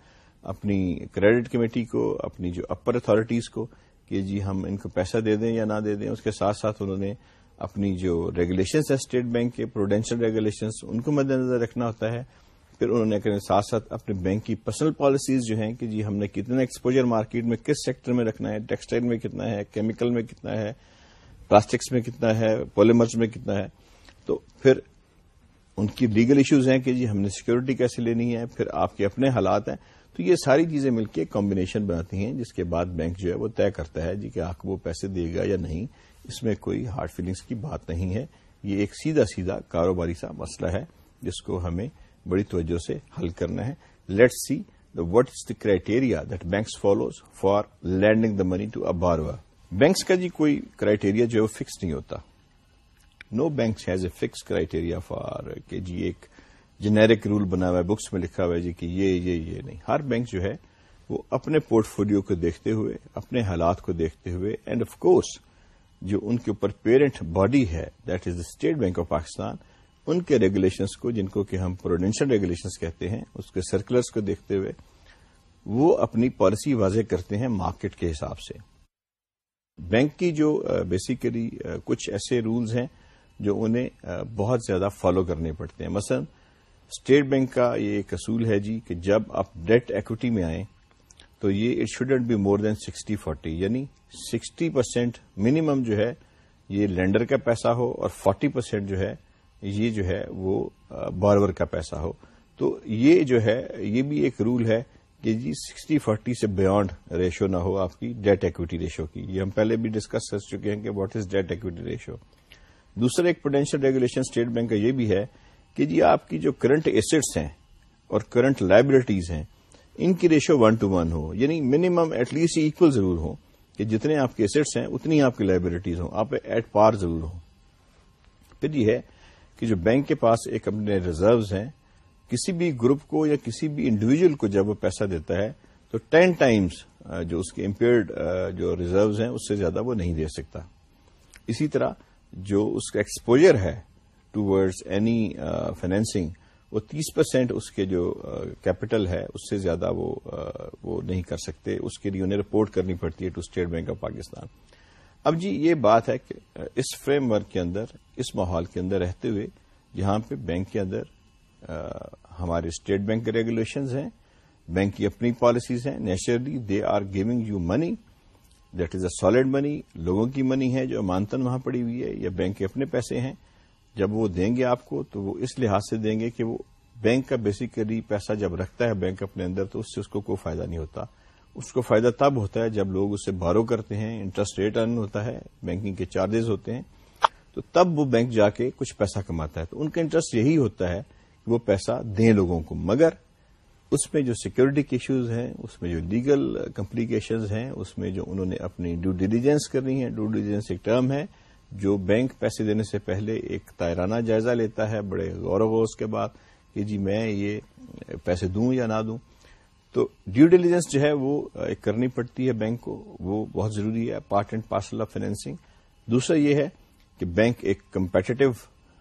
اپنی کریڈٹ کمیٹی کو، اپنی جو اپر اتارٹیز کو کہ جی ہم ان کو پیسہ دے دیں یا نہ دے دیں، اس کے ساتھ ساتھ انہوں نے اپنی جو ریگولیشنس ہے اسٹیٹ بینک کے پروڈینشل ریگولیشنس ان کو مد نظر رکھنا ہوتا ہے۔ پھر انہوں نے ساتھ ساتھ اپنے بینک کی پرسنل پالیسیز جو ہیں کہ جی ہم نے کتنا ایکسپوجر مارکیٹ میں کس سیکٹر میں رکھنا ہے ٹیکسٹائل میں کتنا ہے کیمیکل میں کتنا ہے پلاسٹکس میں کتنا ہے پولیمرز میں کتنا ہے۔ تو پھر ان کی لیگل ایشوز ہیں کہ جی ہم نے سیکورٹی کیسے لینی ہے، پھر آپ کے اپنے حالات ہیں۔ تو یہ ساری چیزیں مل کے کمبینیشن بناتی ہیں، جس کے بعد بینک جو ہے وہ طے کرتا ہے جی کہ آپ کو وہ پیسے دے گا یا نہیں۔ اس میں کوئی ہارڈ فیلنگس کی بات نہیں ہے۔ یہ ایک سیدھا سیدھا کاروباری سا مسئلہ ہے، جس کو ہمیں بڑی توجہ سے حل کرنا ہے۔ Let see the what is the criteria that banks follows for lending the money to a borrower banks کا جی کوئی کرائٹیریا جو ہے وہ فکس نہیں ہوتا۔ No banks has a fix criteria for کہ جی ایک جنیرک رول بنا ہوا ہے بکس میں لکھا ہوا ہے جی کہ یہ یہ یہ نہیں ہر بینک جو ہے وہ اپنے پورٹ فولیو کو دیکھتے ہوئے اپنے حالات کو دیکھتے ہوئے اینڈ آف کورس جو ان کے اوپر پیرنٹ باڈی ہے that is the State Bank of Pakistan ان کے ریگولیشنس کو جن کو کہ ہم پروڈینشل ریگولیشنس کہتے ہیں اس کے سرکولرس کو دیکھتے ہوئے وہ اپنی پالیسی واضح کرتے ہیں مارکیٹ کے حساب سے بینک کی جو بیسیکلی کچھ ایسے رولز ہیں جو انہیں بہت زیادہ فالو کرنے پڑتے ہیں۔ مثلا اسٹیٹ بینک کا یہ ایک اصول ہے جی کہ جب آپ ڈیٹ ایکوٹی میں آئیں، تو یہ it shouldn't be more than sixty forty یعنی سکسٹی پرسینٹ منیمم جو ہے، یہ لینڈر کا پیسہ ہو اور فورٹی پرسینٹ جو ہے، یہ جو ہے وہ بارور کا پیسہ ہو۔ تو یہ جو ہے، یہ بھی ایک رول ہے کہ جی سکسٹی فورٹی سے بیانڈ ریشو نہ ہو آپ کی ڈیٹ ایکوٹی ریشو کی۔ یہ ہم پہلے بھی ڈسکس کر چکے ہیں کہ what is debt equity ratio دوسرا ایک پوٹینشیل ریگولیشن اسٹیٹ بینک کا یہ بھی ہے کہ جی آپ کی جو کرنٹ ایسٹس ہیں اور کرنٹ لائبلٹیز ہیں، ان کی ریشو ون ٹو ون ہو۔ یعنی منیمم ایٹ لیسٹ اکول ضرور ہو کہ جتنے آپ کے ایسٹس ہیں، اتنی آپ کی لائبلٹیز ہوں۔ آپ ایٹ پار ضرور ہوں۔ پھر یہ ہے کہ جو بینک کے پاس ایک اپنے ریزروز ہیں، کسی بھی گروپ کو یا کسی بھی انڈیویجل کو جب وہ پیسہ دیتا ہے، تو ٹین ٹائمز جو اس کے امپیئرڈ جو ریزروز ہیں، اس سے زیادہ وہ نہیں دے سکتا۔ اسی طرح جو اس کا ایکسپوجر ہے ٹو ورڈز اینی فائنینسنگ وہ تیس پرسینٹ اس کے جو uh, کیپٹل ہے اس سے زیادہ وہ uh, وہ نہیں کر سکتے. اس کے لیے انہیں رپورٹ کرنی پڑتی ہے to State Bank of Pakistan اب جی یہ بات ہے کہ uh, اس فریم ورک کے اندر، اس ماحول کے اندر رہتے ہوئے جہاں پہ بینک کے اندر ہمارے اسٹیٹ بینک کے ریگولیشنز ہیں بینک کی اپنی پالیسیز ہیں naturally they are giving you money that is a solid money لوگوں کی منی ہے جو مانتن وہاں پڑی ہوئی ہے یا بینک کے اپنے پیسے ہیں۔ جب وہ دیں گے آپ کو تو وہ اس لحاظ سے دیں گے کہ وہ بینک کا بیسیکلی پیسہ جب رکھتا ہے بینک اپنے اندر تو اس سے اس کو کوئی فائدہ نہیں ہوتا۔ اس کو فائدہ تب ہوتا ہے جب لوگ اس سے بارو کرتے ہیں انٹرسٹ ریٹ ارن ہوتا ہے بینکنگ کے چارجز ہوتے ہیں۔ تو تب وہ بینک جا کے کچھ پیسہ کماتا ہے۔ تو ان کا انٹرسٹ یہی ہوتا ہے کہ وہ پیسہ دیں لوگوں کو۔ مگر اس میں جو سیکورٹی کے ایشوز ہیں، اس میں جو لیگل کمپلیکیشنز ہیں، اس میں جو انہوں نے اپنی ڈیو ڈیلیجنس کرنی ہے ڈیو ڈیلیجنس ایک ٹرم ہے، جو بینک پیسے دینے سے پہلے ایک تائرانہ جائزہ لیتا ہے، بڑے غور و غوص کے بعد کہ جی میں یہ پیسے دوں یا نہ دوں۔ تو ڈیو ڈیلیجنس جو ہے وہ کرنی پڑتی ہے بینک کو، وہ بہت ضروری ہے part and parcel of financing دوسرا یہ ہے کہ بینک ایک کمپیٹیو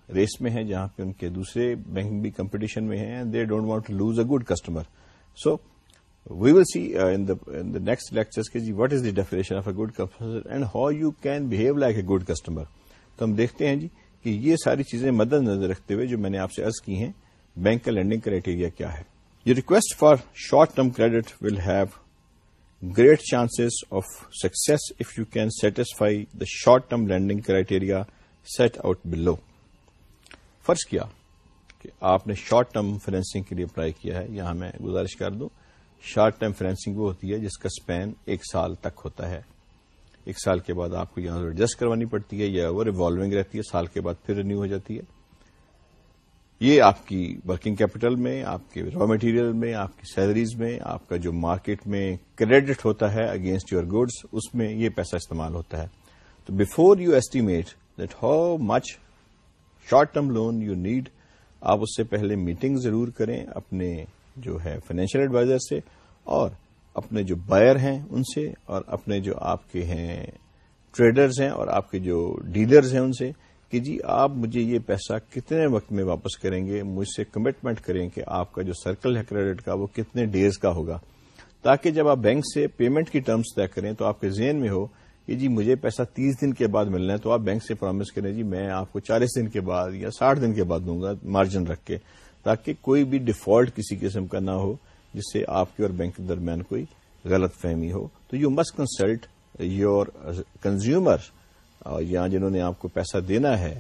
ریس میں ہے جہاں پہ ان کے دوسرے بینک بھی کمپٹیشن میں ہیں they don't want to lose a good customer so we will see in the next lecture G what is the definition of a good customer and how you can behave like a good customer تو ہم دیکھتے ہیں جی کہ یہ ساری چیزیں مد نظر رکھتے ہوئے جو میں نے آپ سے ارض کی ہیں، بینک کا لینڈنگ کرائٹیریا کیا ہے؟ یہ request for short term credit will have great chances of success if you can satisfy the short term lending criteria set out below فرض کیا کہ آپ نے شارٹ ٹرم فائنینسنگ کے لیے اپلائی کیا ہے، یہاں میں گزارش کر دوں، شارٹ ٹرم فائنینسنگ وہ ہوتی ہے جس کا اسپین ایک سال تک ہوتا ہے۔ ایک سال کے بعد آپ کو یہاں ایڈجسٹ کروانی پڑتی ہے یا وہ ریوالونگ رہتی ہے، سال کے بعد پھر رینیو ہو جاتی ہے۔ یہ آپ کی ورکنگ کیپٹل میں، آپ کے را مٹیریل میں، آپ کی سیلریز میں، آپ کا جو مارکیٹ میں کریڈٹ ہوتا ہے اگینسٹ یور گڈس اس میں یہ پیسہ استعمال ہوتا ہے۔ تو before you estimate that how much short term loan you need, آپ اس سے پہلے میٹنگ ضرور کریں اپنے جو ہے فائنینشیل ایڈوائزر سے اور اپنے جو بائر ہیں ان سے اور اپنے جو آپ کے ہیں ٹریڈرز ہیں اور آپ کے جو ڈیلرز ہیں ان سے کہ جی آپ مجھے یہ پیسہ کتنے وقت میں واپس کریں گے، مجھ سے کمٹمنٹ کریں کہ آپ کا جو سرکل ہے کریڈٹ کا وہ کتنے ڈیز کا ہوگا۔ تاکہ جب آپ بینک سے پیمنٹ کی ٹرمز طے کریں تو آپ کے ذہن میں ہو کہ جی مجھے پیسہ تیس دن کے بعد ملنا ہے تو آپ بینک سے پرومس کریں جی میں آپ کو چالیس دن کے بعد یا ساٹھ دن کے بعد دوں گا مارجن رکھ کے تاکہ کوئی بھی ڈیفالٹ کسی قسم کا نہ ہو جس سے آپ کے اور بینک کے درمیان کوئی غلط فہمی ہو۔ تو you must consult your consumer اور یہاں جنہوں نے آپ کو پیسہ دینا ہے،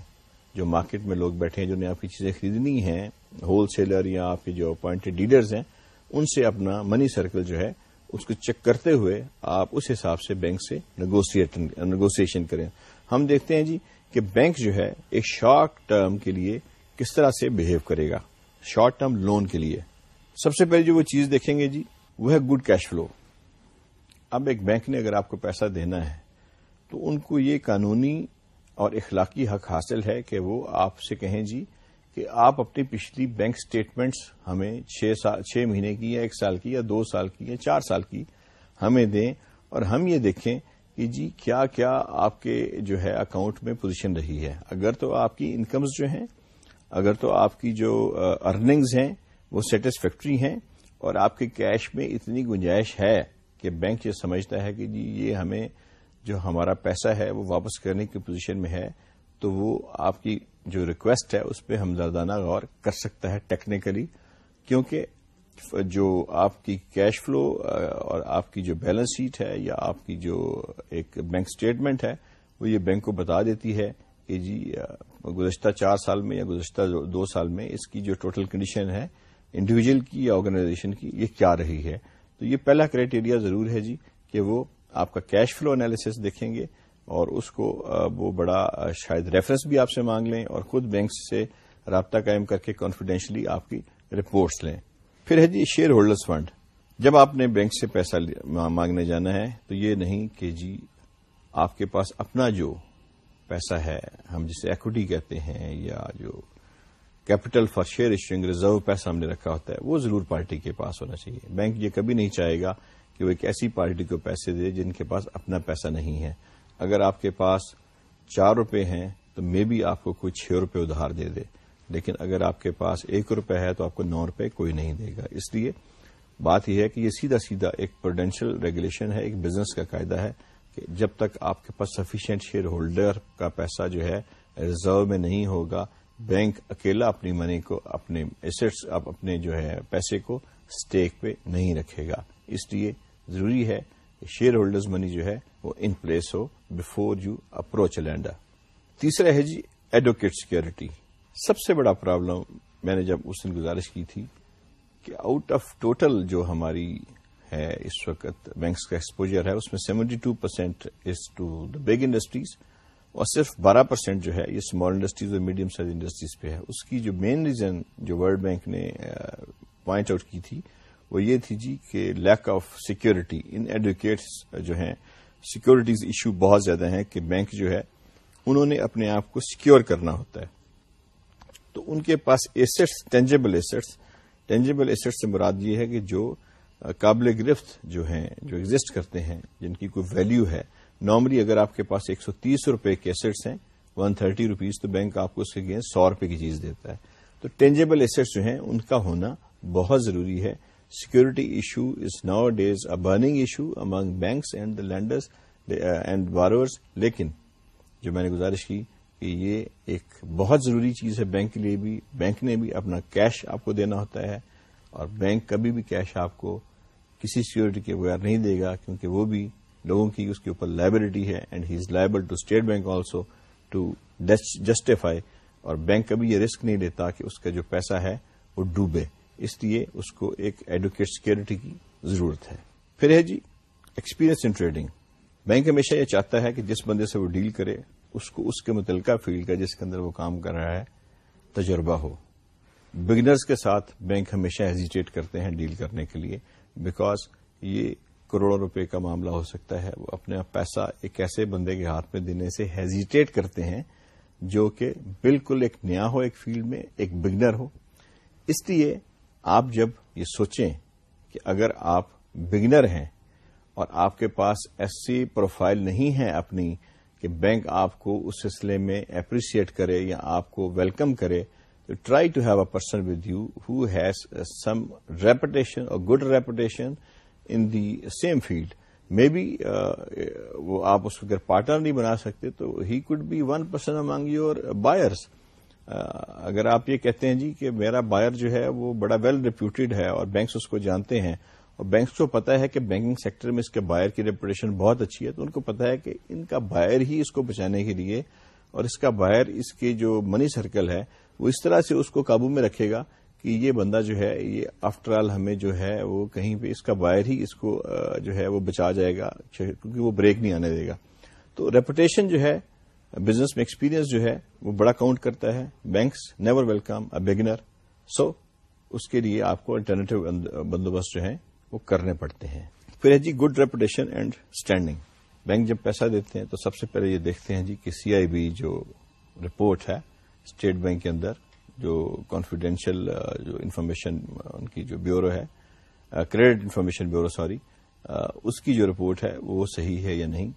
جو مارکیٹ میں لوگ بیٹھے ہیں جنہیں آپ کی چیزیں خریدنی ہیں ہول سیلر یا آپ کے جو اپوائنٹڈ ڈیلرز ہیں، ان سے اپنا منی سرکل جو ہے اس کو چیک کرتے ہوئے آپ اس حساب سے بینک سے نیگوسیشن کریں۔ ہم دیکھتے ہیں جی کہ بینک جو ہے ایک شارٹ ٹرم کے لیے کس طرح سے بہیو کرے گا۔ شارٹ ٹرم لون کے لیے۔ سب سے پہلے جو وہ چیز دیکھیں گے جی وہ ہے گڈ کیش فلو اب ایک بینک نے اگر آپ کو پیسہ دینا ہے تو ان کو یہ قانونی اور اخلاقی حق حاصل ہے کہ وہ آپ سے کہیں جی کہ آپ اپنی پچھلی بینک سٹیٹمنٹس ہمیں چھ مہینے کی یا ایک سال کی یا دو سال کی یا چار سال کی ہمیں دیں اور ہم یہ دیکھیں کہ جی کیا کیا آپ کے جو ہے اکاؤنٹ میں پوزیشن رہی ہے۔ اگر تو آپ کی انکمز جو ہیں، اگر تو آپ کی جو ارننگز ہیں، وہ سیٹسفیکٹری ہیں اور آپ کے کیش میں اتنی گنجائش ہے کہ بینک یہ سمجھتا ہے کہ جی یہ ہمیں جو ہمارا پیسہ ہے وہ واپس کرنے کی پوزیشن میں ہے۔ تو وہ آپ کی جو ریکویسٹ ہے اس پہ ہم زردانہ غور کر سکتا ہے ٹیکنیکلی کیونکہ جو آپ کی کیش فلو اور آپ کی جو بیلنس شیٹ ہے یا آپ کی جو ایک بینک اسٹیٹمنٹ ہے، وہ یہ بینک کو بتا دیتی ہے کہ جی گزشتہ چار سال میں یا گزشتہ دو سال میں اس کی جو ٹوٹل کنڈیشن ہے انڈیویجل کی یا آرگنائزیشن کی، یہ کیا رہی ہے؟ تو یہ پہلا کرائٹیریا ضرور ہے جی کہ وہ آپ کا کیش فلو انالیسس دیکھیں گے۔ اور اس کو وہ بڑا شاید ریفرنس بھی آپ سے مانگ لیں اور خود بینک سے رابطہ قائم کر کے کانفیڈینشلی آپ کی رپورٹس لیں۔ پھر ہے جی شیئر ہولڈرز فنڈ جب آپ نے بینک سے پیسہ مانگنے جانا ہے، تو یہ نہیں کہ جی آپ کے پاس اپنا جو پیسہ ہے، ہم جسے ایکوٹی کہتے ہیں، یا جو capital for share issuing reserve پیسہ ہم نے رکھا ہوتا ہے، وہ ضرور پارٹی کے پاس ہونا چاہیے۔ بینک یہ کبھی نہیں چاہے گا کہ وہ ایک ایسی پارٹی کو پیسے دے جن کے پاس اپنا پیسہ نہیں ہے۔ اگر آپ کے پاس چار روپے ہیں، تو مے بی آپ کو کوئی چھ روپے ادھار دے دے۔ لیکن اگر آپ کے پاس ایک روپے ہے، تو آپ کو نو روپے کوئی نہیں دے گا۔ اس لیے بات یہ ہے کہ یہ سیدھا سیدھا ایک پروڈینشیل ریگولیشن ہے، ایک بزنس کا قاعدہ ہے کہ جب تک آپ کے پاس سفیشینٹ شیئر ہولڈر کا پیسہ جو ہے ریزرو میں نہیں ہوگا بینک اکیلا اپنی منی کو، اپنے ایسٹس اپنے جو ہے پیسے کو اسٹیک پہ نہیں رکھے گا۔ اس لیے ضروری ہے شیئر ہولڈرز منی جو ہے وہ ان پلیس ہو بفور یو اپروچ لینڈر تیسرا ہے جی ایڈوکیٹ سیکورٹی سب سے بڑا پرابلم میں نے جب اس دن گزارش کی تھی کہ آؤٹ آف ٹوٹل جو ہماری ہے اس وقت بینکس کا ایکسپوجر ہے، اس میں seventy two percent is to the big industries اور صرف بارہ پرسینٹ جو ہے یہ اسمال انڈسٹریز اور میڈیم سائز انڈسٹریز پہ ہے۔ اس کی جو مین ریزن جو ورلڈ بینک نے پوائنٹ آؤٹ کی تھی وہ یہ تھی جی کہ lack of security in advocates جو ہیں سیکورٹیز ایشو بہت زیادہ ہیں کہ بینک جو ہے، انہوں نے اپنے آپ کو سیکیور کرنا ہوتا ہے۔ تو ان کے پاس assets tangible assets tangible assets سے مراد یہ ہے کہ جو قابل گرفت جو ہیں، جو ایگزٹ کرتے ہیں، جن کی کوئی ویلو ہے نارملی اگر آپ کے پاس ایک سو تیس روپے کے ایسٹس ہیں ون تھرٹی روپیز تو بینک آپ کو اس کے گئے سو روپے کی چیز دیتا ہے۔ تو ٹینجیبل ایسٹس جو ہیں، ان کا ہونا بہت ضروری ہے۔ Security issue is nowadays a burning issue among banks and the lenders and borrowers لیکن جو میں نے گزارش کی کہ یہ ایک بہت ضروری چیز ہے بینک کے لیے بھی، بینک نے بھی اپنا کیش آپ کو دینا ہوتا ہے اور بینک کبھی بھی کیش آپ کو کسی سیکورٹی کے بغیر نہیں دے گا کیونکہ وہ بھی لوگوں کی اس کے اوپر لائبلٹی ہے and he is liable to state bank also to justify اور بینک کبھی یہ رسک نہیں لیتا کہ اس کا جو پیسہ ہے وہ ڈوبے۔ اس لیے اس کو ایک ایڈوکیٹ سیکورٹی کی ضرورت ہے۔ پھر ہے جی ایکسپیرئنس ان ٹریڈنگ بینک ہمیشہ یہ چاہتا ہے کہ جس بندے سے وہ ڈیل کرے، اس کو اس کے متعلقہ فیلڈ کا، جس کے اندر وہ کام کر رہا ہے، تجربہ ہو۔ بگنرز کے ساتھ بینک ہمیشہ ہیزیٹیٹ کرتے ہیں ڈیل کرنے کے لیے بیکاز یہ کروڑوں روپے کا معاملہ ہو سکتا ہے۔ وہ اپنے پیسہ ایک ایسے بندے کے ہاتھ میں دینے سے ہیزیٹیٹ کرتے ہیں، جو کہ بالکل ایک نیا ہو، ایک فیلڈ میں ایک بگنر ہو۔ اس لیے آپ جب یہ سوچیں کہ اگر آپ بگنر ہیں اور آپ کے پاس ایسی پروفائل نہیں ہے اپنی کہ بینک آپ کو اس سلسلے میں اپریشیٹ کرے یا آپ کو ویلکم کرے، تو try to have a person with you who has some reputation اور good reputation in the same field maybe وہ آپ اس کو اگر پارٹنر نہیں بنا سکتے تو he could be one person among your buyers اگر آپ یہ کہتے ہیں جی کہ میرا بائر جو ہے وہ بڑا ویل ریپیوٹیڈ ہے اور بینکس اس کو جانتے ہیں، اور بینکس کو پتا ہے کہ بینکنگ سیکٹر میں اس کے بائر کی ریپوٹیشن بہت اچھی ہے، تو ان کو پتا ہے کہ ان کا بائر ہی اس کو بچانے کے لیے اور اس کا بائر اس کے جو منی سرکل ہے، وہ اس طرح سے اس کو قابو میں رکھے گا کہ یہ بندہ جو ہے، یہ آفٹر آل ہمیں جو ہے وہ کہیں پہ اس کا بائر ہی اس کو جو ہے وہ بچا جائے گا کیونکہ وہ بریک نہیں آنے دے گا۔ تو ریپوٹیشن جو ہے بزنس میں ایکسپیرینس جو ہے، وہ بڑا کاؤنٹ کرتا ہے. Banks never welcome a beginner so اس کے لیے آپ کو الٹرنیٹو بندوبست جو ہے وہ کرنے پڑتے ہیں. پھر ہے جی good reputation and standing bank جب پیسہ دیتے ہیں، تو سب سے پہلے یہ دیکھتے ہیں جی کہ سی آئی بی جو رپورٹ ہے اسٹیٹ بینک کے اندر، جو کانفیڈینشیل جو انفارمیشن ان کی جو بیورو ہے کریڈٹ انفارمیشن بیورو سوری اس کی جو رپورٹ ہے، وہ صحیح ہے یا نہیں؟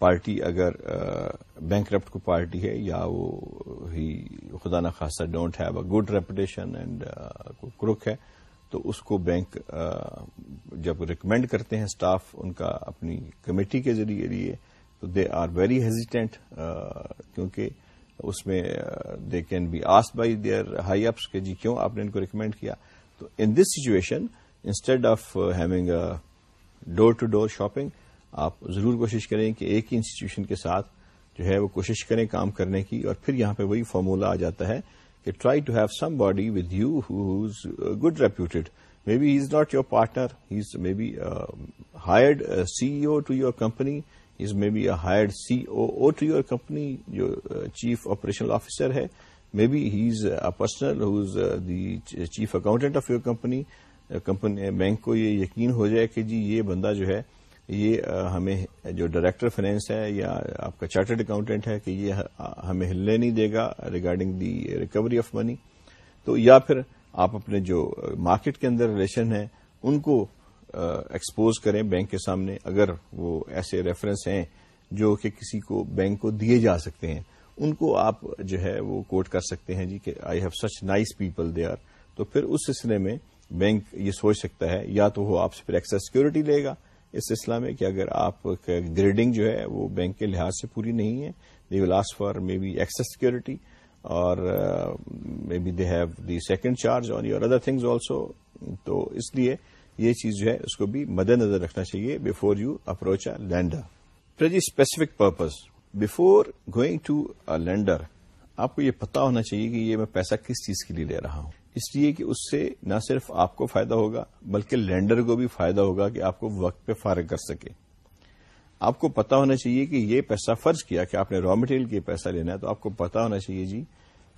پارٹی اگر بینک رپٹ کو پارٹی ہے یا وہ ہی، خدا نخواستہ don't have a good reputation and crook ہے، تو اس کو بینک جب ریکمینڈ کرتے ہیں اسٹاف ان کا اپنی کمیٹی کے ذریعے لیے، تو دے آر ویری ہیزیٹینٹ کیونکہ اس میں they can be asked by their high ups کہ جی کیوں آپ نے ان کو ریکمینڈ کیا؟ تو in this situation instead of having door to door shopping آپ ضرور کوشش کریں کہ ایک ہی انسٹیٹیوشن کے ساتھ جو ہے وہ کوشش کریں کام کرنے کی اور پھر یہاں پہ وہی فارمولا آ جاتا ہے کہ try to have somebody with you who's good reputed maybe he is not your partner he is maybe hired C O to your company is maybe hired C O O to your company جو chief operational officer ہے maybe he is a personal who's the chief accountant of your company company bank کو یہ یقین ہو جائے کہ جی یہ بندہ جو ہے یہ ہمیں جو ڈائریکٹر فائنینس ہے یا آپ کا چارٹرڈ اکاؤنٹنٹ ہے کہ یہ ہمیں ہلنے نہیں دے گا regarding the recovery of money تو یا پھر آپ اپنے جو مارکیٹ کے اندر ریلیشن ہیں، ان کو ایکسپوز کریں بینک کے سامنے اگر وہ ایسے ریفرنس ہیں جو کہ کسی کو بینک کو دیے جا سکتے ہیں۔ ان کو آپ جو ہے وہ کوٹ کر سکتے ہیں جی کہ I have such nice people they are تو پھر اس سلسلے میں بینک یہ سوچ سکتا ہے، یا تو وہ آپ سے پھر ایکسس سیکورٹی لے گا اس سلسلہ میں کہ اگر آپ گریڈنگ جو ہے وہ بینک کے لحاظ سے پوری نہیں ہے they will ask for maybe excess security اور maybe they have the second charge on your other things also تو اس لیے یہ چیز جو ہے، اس کو بھی مد نظر رکھنا چاہیے before you approach a lender پھر جی specific purpose before going to a lender آپ کو یہ پتا ہونا چاہیے کہ یہ میں پیسہ کس چیز کے لیے لے رہا ہوں۔ اس لیے کہ اس سے نہ صرف آپ کو فائدہ ہوگا، بلکہ لینڈر کو بھی فائدہ ہوگا کہ آپ کو وقت پہ فارغ کر سکے۔ آپ کو پتا ہونا چاہیے کہ یہ پیسہ فرض کیا کہ آپ نے را مٹیریل کے پیسہ لینا ہے، تو آپ کو پتا ہونا چاہیے جی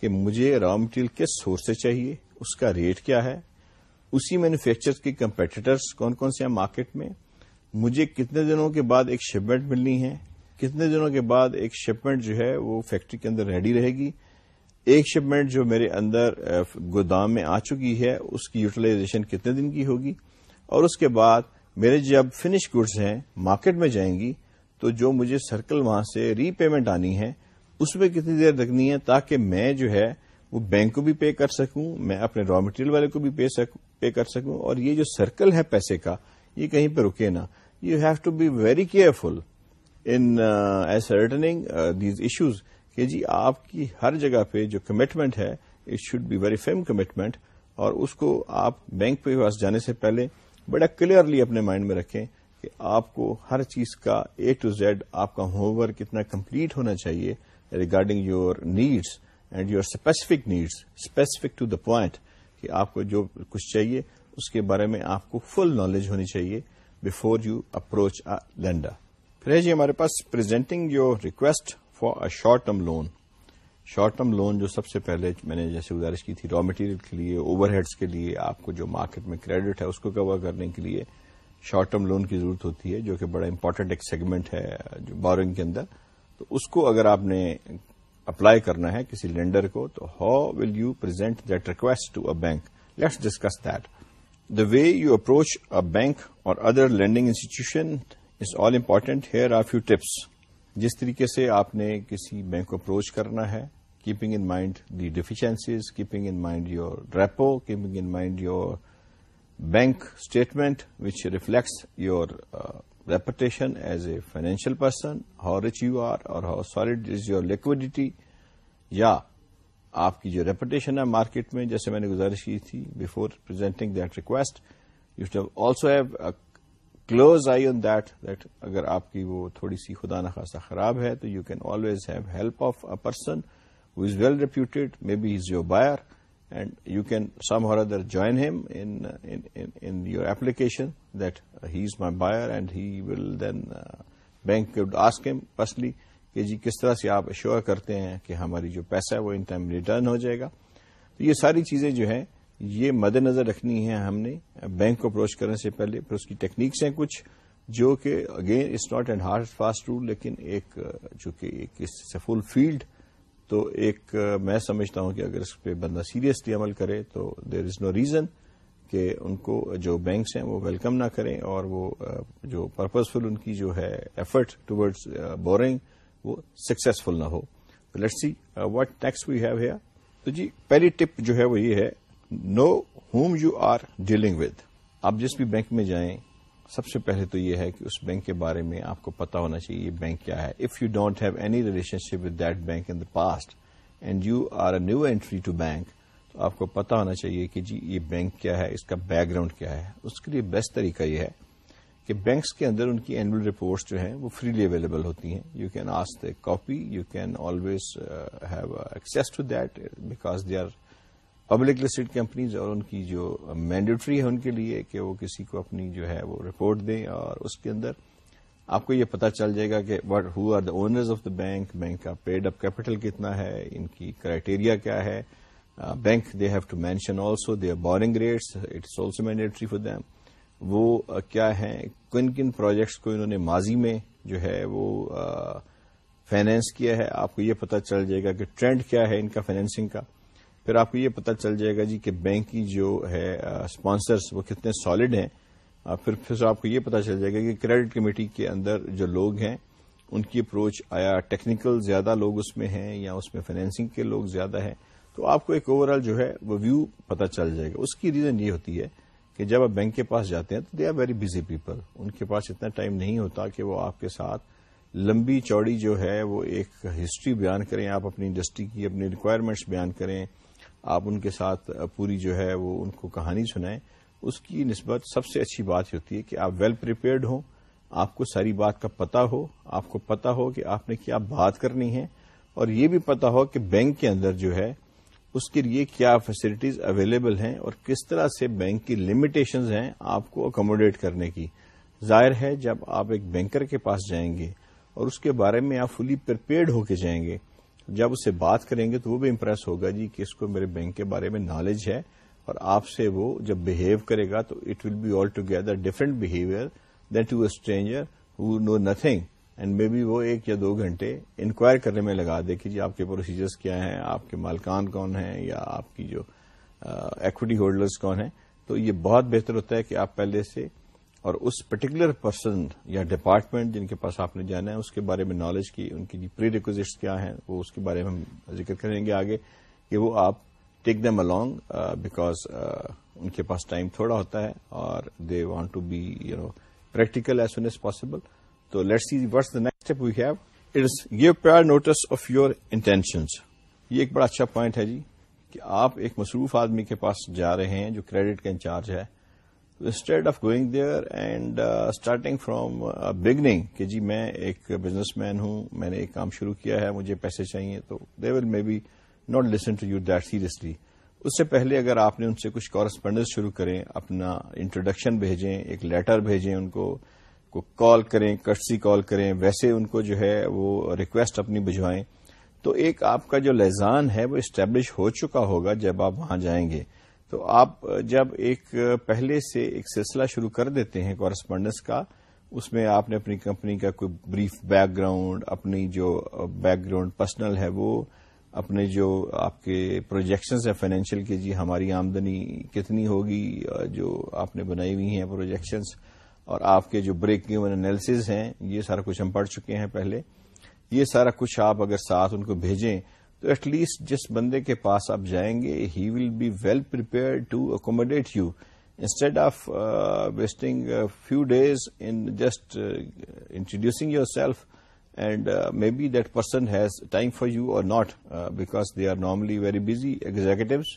کہ مجھے را مٹیریل کس سورس سے چاہیے، اس کا ریٹ کیا ہے، اسی مینوفیکچر کے کمپیٹیٹرس کون کون سے ہیں مارکیٹ میں، مجھے کتنے دنوں کے بعد ایک شپمنٹ ملنی ہے، کتنے دنوں کے بعد ایک شپمنٹ جو ہے وہ فیکٹری کے اندر ریڈی رہے گی ایک شپمنٹ جو میرے اندر گودام میں آ چکی ہے، اس کی یوٹیلائزیشن کتنے دن کی ہوگی؟ اور اس کے بعد میرے جب فنش گڈس ہیں، مارکیٹ میں جائیں گی، تو جو مجھے سرکل وہاں سے ری پیمنٹ آنی ہے، اس میں کتنی دیر لگنی ہے تاکہ میں جو ہے، وہ بینک کو بھی پے کر سکوں، میں اپنے را مٹیریل والے کو بھی پے کر سکوں، اور یہ جو سرکل ہے پیسے کا، یہ کہیں پہ رکے نا you have to be very careful in asserting these issues کہ جی آپ کی ہر جگہ پہ جو کمٹمنٹ ہے it should be very firm commitment اور اس کو آپ بینک پہ پاس جانے سے پہلے بڑا کلیئرلی اپنے مائنڈ میں رکھیں کہ آپ کو ہر چیز کا اے ٹو زیڈ آپ کا ہوم ورک کتنا کمپلیٹ ہونا چاہیے regarding your needs and your specific needs specific to the point کہ آپ کو جو کچھ چاہیے اس کے بارے میں آپ کو فل نالج ہونی چاہیے بفور یو اپروچ لینڈر پھر ہے جی ہمارے پاس presenting your request for a short term loan short term loan جو سب سے پہلے میں نے جیسے گزارش کی تھی را مٹیریل کے لیے اوور ہیڈس کے لیے، آپ کو جو مارکیٹ میں کریڈٹ ہے اس کو کور کرنے کے لیے شارٹ ٹرم لون کی ضرورت ہوتی ہے جو کہ بڑا امپورٹنٹ ایک سیگمنٹ ہے جو بورنگ کے اندر. تو اس کو اگر آپ نے اپلائی کرنا ہے کسی لینڈر کو، تو how will you present that request to a bank let's discuss that the way you approach a bank اور other lending institution is all important here are few tips جس طریقے سے آپ نے کسی بینک کو اپروچ کرنا ہے keeping in mind the deficiencies keeping in mind your repo keeping in mind your bank statement which reflects your reputation as a financial person how rich you are اور how solid is your liquidity یا آپ کی جو reputation ہے market میں، جیسے میں نے گزارش کی تھی before presenting that request you to also have close eye on that that اگر آپ کی وہ تھوڑی سی خدا نخواستہ خراب ہے تو you can always have help of a person who is well reputed maybe is your buyer and you can somehow other join him in your application that he is my buyer and he will then bank ask him personally کہ جی کس طرح سے آپ اشور کرتے ہیں کہ ہماری جو پیسہ ہے وہ ان ٹائم ریٹرن ہو جائے گا. تو یہ ساری چیزیں جو ہیں یہ مد نظر رکھنی ہے ہم نے بینک کو اپروچ کرنے سے پہلے، پھر اس کی ٹیکنیکس ہیں کچھ، جو کہ again it's not and hard fast rule لیکن ایک، چونکہ ایک فل فیلڈ تو ایک، میں سمجھتا ہوں کہ اگر اس پہ بندہ سیریسلی عمل کرے تو دیر از نو ریزن کہ ان کو جو بینکس ہیں وہ ویلکم نہ کریں اور وہ، جو پرپزفل ان کی جو ہے ایفرٹ ٹوڈز بورنگ وہ سکسیزفل نہ ہو۔ Let see what next we have here تو جی پہلی ٹپ جو ہے وہ یہ ہے know whom you are dealing with. آپ جس بھی بینک میں جائیں، سب سے پہلے تو یہ ہے کہ اس بینک کے بارے میں آپ کو پتا ہونا چاہیے یہ بینک کیا ہے۔ If you don't have any relationship with that bank in the past and you are a new entry to bank تو آپ کو پتا ہونا چاہیے کہ جی یہ بینک کیا ہے، اس کا بیک گراؤنڈ کیا ہے۔ اس کے لیے بیسٹ طریقہ یہ ہے کہ بینکس کے اندر ان کی اینوئل رپورٹس جو ہیں وہ فریلی اویلیبل ہوتی ہیں۔ You can ask the copy you can always have access to that because they are public listed companies اور ان کی جو مینڈیٹری ہے ان کے لیے کہ وہ کسی کو اپنی جو ہے وہ رپورٹ دیں اور اس کے اندر آپ کو یہ پتا چل جائے گا کہ what who are the owners of the bank bank کا پیڈ اپ کیپٹل کتنا ہے، ان کی کرائٹیریا کیا ہے bank they have to mention also they borrowing rates it's also mandatory for them وہ کیا ہیں، کن کن پروجیکٹس کو انہوں نے ماضی میں جو ہے وہ فائنینس کیا ہے، آپ کو یہ پتا چل جائے گا کہ ٹرینڈ کیا ہے ان کا فائنینسنگ کا. پھر آپ کو یہ پتا چل جائے گا جی کہ بینک کی جو ہے اسپانسرس وہ کتنے سالڈ ہیں۔ پھر پھر آپ کو یہ پتا چل جائے گا کہ کریڈٹ کمیٹی کے اندر جو لوگ ہیں، ان کی اپروچ آیا ٹیکنیکل زیادہ لوگ اس میں ہیں یا اس میں فائنینسنگ کے لوگ زیادہ ہیں۔ تو آپ کو ایک اوور آل جو ہے، وہ ویو پتا چل جائے گا۔ اس کی ریزن یہ ہوتی ہے کہ جب آپ بینک کے پاس جاتے ہیں تو they are very busy people ان کے پاس اتنا ٹائم نہیں ہوتا کہ وہ آپ کے ساتھ لمبی چوڑی جو ہے، وہ ایک ہسٹری بیان کریں۔ آپ اپنی انڈسٹری کی، اپنی ریکوائرمنٹس بیان کریں۔ آپ ان کے ساتھ پوری جو ہے وہ ان کو کہانی سنائیں، اس کی نسبت سب سے اچھی بات ہوتی ہے کہ آپ ویل پریپیئرڈ ہوں، آپ کو ساری بات کا پتا ہو، آپ کو پتا ہو کہ آپ نے کیا بات کرنی ہے، اور یہ بھی پتا ہو کہ بینک کے اندر جو ہے اس کے لیے کیا فیسلٹیز اویلیبل ہیں اور کس طرح سے بینک کی لمیٹیشنز ہیں آپ کو اکوموڈیٹ کرنے کی۔ ظاہر ہے جب آپ ایک بینکر کے پاس جائیں گے اور اس کے بارے میں آپ فلی پرپیئرڈ ہو کے جائیں گے جب اس سے بات کریں گے تو وہ بھی امپریس ہوگا جی کہ اس کو میرے بینک کے بارے میں نالج ہے اور آپ سے وہ جب بہیو کرے گا تو it will be all together different behaviour than to a stranger who know nothing and maybe وہ ایک یا دو گھنٹے انکوائر کرنے میں لگا دے کہ جی آپ کے پروسیجرز کیا ہیں؟ آپ کے مالکان کون ہیں؟ یا آپ کی جو ایکوٹی ہولڈرز کون ہیں؟ تو یہ بہت بہتر ہوتا ہے کہ آپ پہلے سے اور اس پرٹیکولر پرسن یا ڈپارٹمنٹ جن کے پاس آپ نے جانا ہے، اس کے بارے میں نالج کی، ان کی پری ریکوزٹس کیا ہیں، وہ اس کے بارے میں ہم ذکر کریں گے آگے کہ وہ آپ ٹیک دم الانگ بیکاز ان کے پاس ٹائم تھوڑا ہوتا ہے اور they want to be you know practical as soon as possible تو let see what's the next step we have it is give fair notice of your intentions یہ ایک بڑا اچھا پوائنٹ ہے جی کہ آپ ایک مصروف آدمی کے پاس جا رہے ہیں جو کریڈٹ کا انچارج ہے۔ Instead of going there and starting from beginning کہ جی میں ایک بزنس مین ہوں، میں نے ایک کام شروع کیا ہے، مجھے پیسے چاہیے، تو they will maybe not listen to you that seriously اس سے پہلے اگر آپ نے ان سے کچھ کورسپونڈنس شروع کریں، اپنا انٹروڈکشن بھیجیں، ایک لیٹر بھیجیں ان کو کو کال کریں کٹسی کال کریں، ویسے ان کو جو ہے وہ ریکویسٹ اپنی بھجوائیں، تو ایک آپ کا جو لہزان ہے وہ اسٹیبلش ہو چکا ہوگا جب آپ وہاں جائیں گے۔ تو آپ جب ایک پہلے سے ایک سلسلہ شروع کر دیتے ہیں کورسپونڈنس کا، اس میں آپ نے اپنی کمپنی کا کوئی بریف بیک گراؤنڈ اپنی جو بیک گراؤنڈ پرسنل ہے وہ، اپنے جو آپ کے پروجیکشنز ہیں فائنینشیل کے جی ہماری آمدنی کتنی ہوگی جو آپ نے بنائی ہوئی ہیں پروجیکشنز اور آپ کے جو بریک ایون انالیسز ہیں، یہ سارا کچھ ہم پڑھ چکے ہیں پہلے، یہ سارا کچھ آپ اگر ساتھ ان کو بھیجیں تو ایٹ لیسٹ جس بندے کے پاس آپ جائیں گے he will be well prepare to accommodate you instead of wasting few days in just introducing yourself and maybe that person has time for you اور not because they are normally very busy executives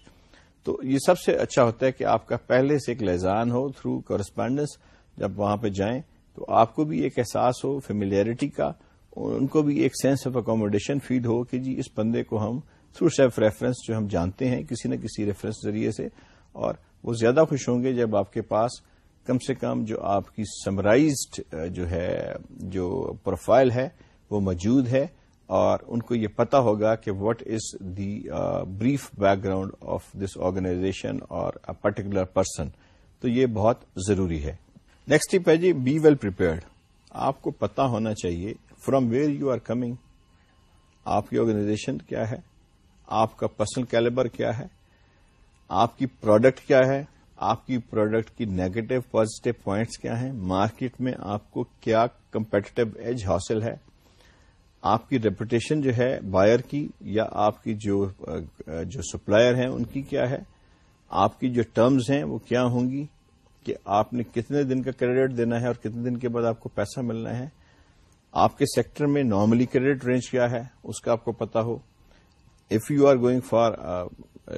تو یہ سب سے اچھا ہوتا ہے کہ آپ کا پہلے سے ایک لہزان ہو تھرو کورسپانڈنس جب وہاں پہ جائیں تو آپ کو بھی ایک احساس ہو فیملیرٹی کا ان کو بھی ایک سینس آف اکوموڈیشن فیل ہو کہ جی اس بندے کو ہم تھرو سیلف ریفرنس جو ہم جانتے ہیں، کسی نہ کسی ریفرنس ذریعے سے، اور وہ زیادہ خوش ہوں گے جب آپ کے پاس کم سے کم جو آپ کی سمرائزڈ جو ہے، جو پروفائل ہے، وہ موجود ہے، اور ان کو یہ پتا ہوگا کہ what is the brief background of this organisation اور پرٹیکولر پرسن تو یہ بہت ضروری ہے۔ نیکسٹ ٹپ ہے جی بی ویل پریپیئرڈ آپ کو پتا ہونا چاہیے from where you are coming آپ کی آرگنائزیشن کیا ہے؟ آپ کا پرسنل کیلیبر کیا ہے؟ آپ کی پروڈکٹ کیا ہے؟ آپ کی پروڈکٹ کی نیگیٹو پازیٹو پوائنٹس کیا ہیں؟ مارکیٹ میں آپ کو کیا کمپیٹیو ایج حاصل ہے؟ آپ کی ریپوٹیشن جو ہے بائر کی یا آپ کی جو جو سپلائر ہیں ان کی کیا ہے؟ آپ کی جو ٹرمز ہیں وہ کیا ہوں گی؟ کہ آپ نے کتنے دن کا کریڈٹ دینا ہے اور کتنے دن کے بعد آپ کو پیسہ ملنا ہے؟ آپ کے سیکٹر میں نارملی کریڈٹ رینج کیا ہے اس کا آپ کو پتا ہو۔ If you are going for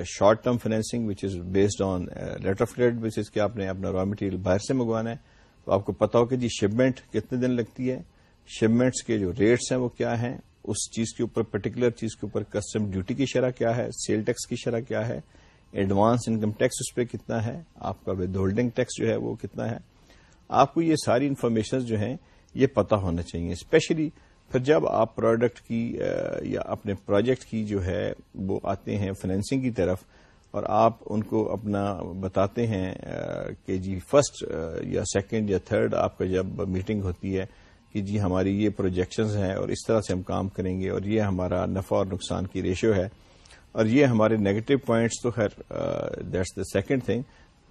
short term financing which is based on letter of credit basis کہ آپ نے اپنا را مٹیریل باہر سے منگوانا ہے، تو آپ کو پتا ہو کہ جی شپمنٹ کتنے دن لگتی ہے شپمنٹس کے جو ریٹس ہیں وہ کیا ہیں، اس چیز کے اوپر پرٹیکولر چیز کے اوپر کسٹم ڈیوٹی کی شرح کیا ہے سیل ٹیکس کی شرح کیا ہے ایڈوانس انکم ٹیکس اس پہ کتنا ہے، آپ کا ود ہولڈنگ ٹیکس جو ہے وہ کتنا ہے۔ آپ کو یہ ساری انفارمیشن جو ہیں یہ پتا ہونا چاہیے۔ اسپیشلی پھر جب آپ پروڈکٹ کی یا اپنے پروجیکٹ کی جو ہے، وہ آتے ہیں فائنینسنگ کی طرف اور آپ ان کو اپنا بتاتے ہیں کہ جی فرسٹ یا سیکنڈ یا تھرڈ آپ کا جب میٹنگ ہوتی ہے کہ جی ہماری یہ پروجیکشنز ہیں اور اس طرح سے ہم کام کریں گے اور یہ ہمارا نفع اور نقصان کی ریشو ہے اور یہ ہمارے نیگیٹو پوائنٹس تو خیر that's the second thing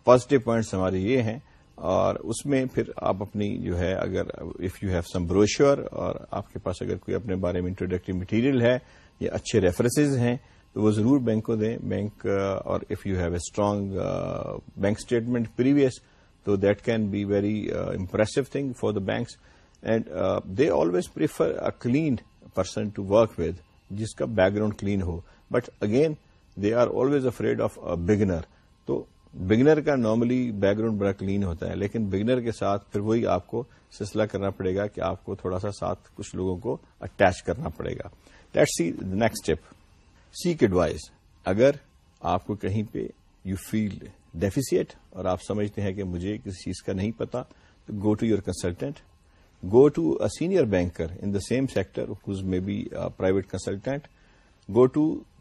positive points ہمارے یہ ہیں۔ اور اس میں پھر آپ اپنی جو ہے، اگر if you have some brochure اور آپ کے پاس اگر کوئی اپنے بارے میں انٹروڈکٹیو مٹیریل ہے یا اچھے ریفرنسز ہیں، تو وہ ضرور بینک کو دیں۔ بینک اور if you have a strong bank statement previous so that can be very impressive thing for the banks and they always prefer a clean person to work with جس کا background clean who but again they are always afraid of beginner تو beginner کا normally background بڑا clean ہوتا ہے لیکن beginner کے ساتھ پھر وہی آپ کو سلسلہ کرنا پڑے گا کہ آپ کو تھوڑا سا ساتھ کچھ لوگوں کو اٹیچ کرنا پڑے گا۔ Let see next step seek advise اگر آپ کو کہیں پہ یو فیل ڈیفیسیٹ اور آپ سمجھتے ہیں کہ مجھے کسی چیز کا نہیں پتا تو go to your consultant go to a senior banker in the same sector who's maybe a private consultant, go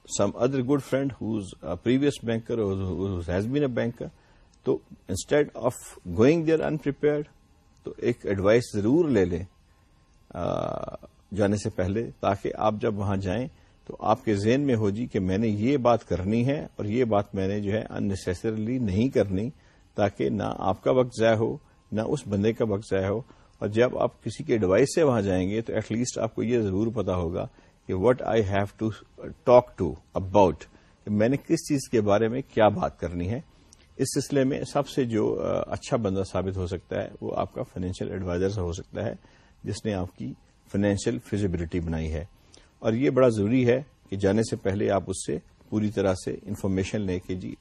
to some other good friend who's a previous banker or who has been a banker. تو instead of going there unprepared تو ایک advice ضرور لے لیں جانے سے پہلے، تاکہ آپ جب وہاں جائیں تو آپ کے ذہن میں ہو جی کہ میں نے یہ بات کرنی ہے اور یہ بات میں نے جو ہے اننیسیسریلی نہیں کرنی، تاکہ نہ آپ کا وقت ضائع ہو، نہ اس بندے کا وقت ضائع ہو اور جب آپ کسی کے ایڈوائس سے وہاں جائیں گے تو ایٹ لیسٹ آپ کو یہ ضرور پتا ہوگا کہ what I have to talk to about میں نے کس چیز کے بارے میں کیا بات کرنی ہے؟ اس سلسلے میں سب سے جو اچھا بندہ ثابت ہو سکتا ہے وہ آپ کا فائنینشیل ایڈوائزر ہو سکتا ہے، جس نے آپ کی فائنینشیل فیزیبلٹی بنائی ہے۔ اور یہ بڑا ضروری ہے کہ جانے سے پہلے آپ اس سے پوری طرح سے انفارمیشن لے کے جی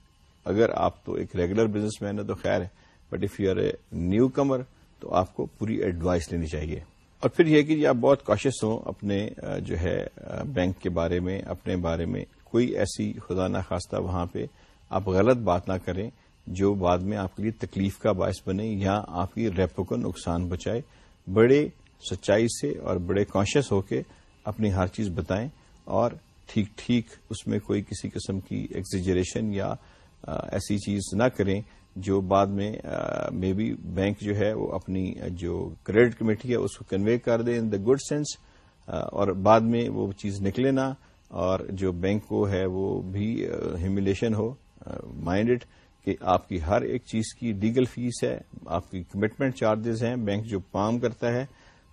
اگر آپ تو ایک ریگولر بزنس مین ہے تو خیر ہے but if you are a new comer تو آپ کو پوری ایڈوائس لینی چاہیے۔ اور پھر یہ کہ جی آپ بہت کاشس ہوں اپنے جو ہے بینک کے بارے میں، اپنے بارے میں، کوئی ایسی خدا نخواستہ وہاں پہ آپ غلط بات نہ کریں جو بعد میں آپ کے لیے تکلیف کا باعث بنے یا آپ کی ریپو کو نقصان بچائے بڑے سچائی سے اور بڑے کانشیس ہو کے اپنی ہر چیز بتائیں اور ٹھیک ٹھیک اس میں کوئی کسی قسم کی ایگزیجریشن یا ایسی چیز نہ کریں۔ جو بعد میں مے بی بینک جو ہے وہ اپنی جو کریڈٹ کمیٹی ہے اس کو کنوے کر دے ان دا گڈ سینس اور بعد میں وہ چیز نکلے نہ اور جو بینک کو ہے وہ بھی ہیمولیشن ہو مائنڈڈ کہ آپ کی ہر ایک چیز کی لیگل فیس ہے، آپ کی کمٹمنٹ چارجز ہیں بینک جو پام کرتا ہے،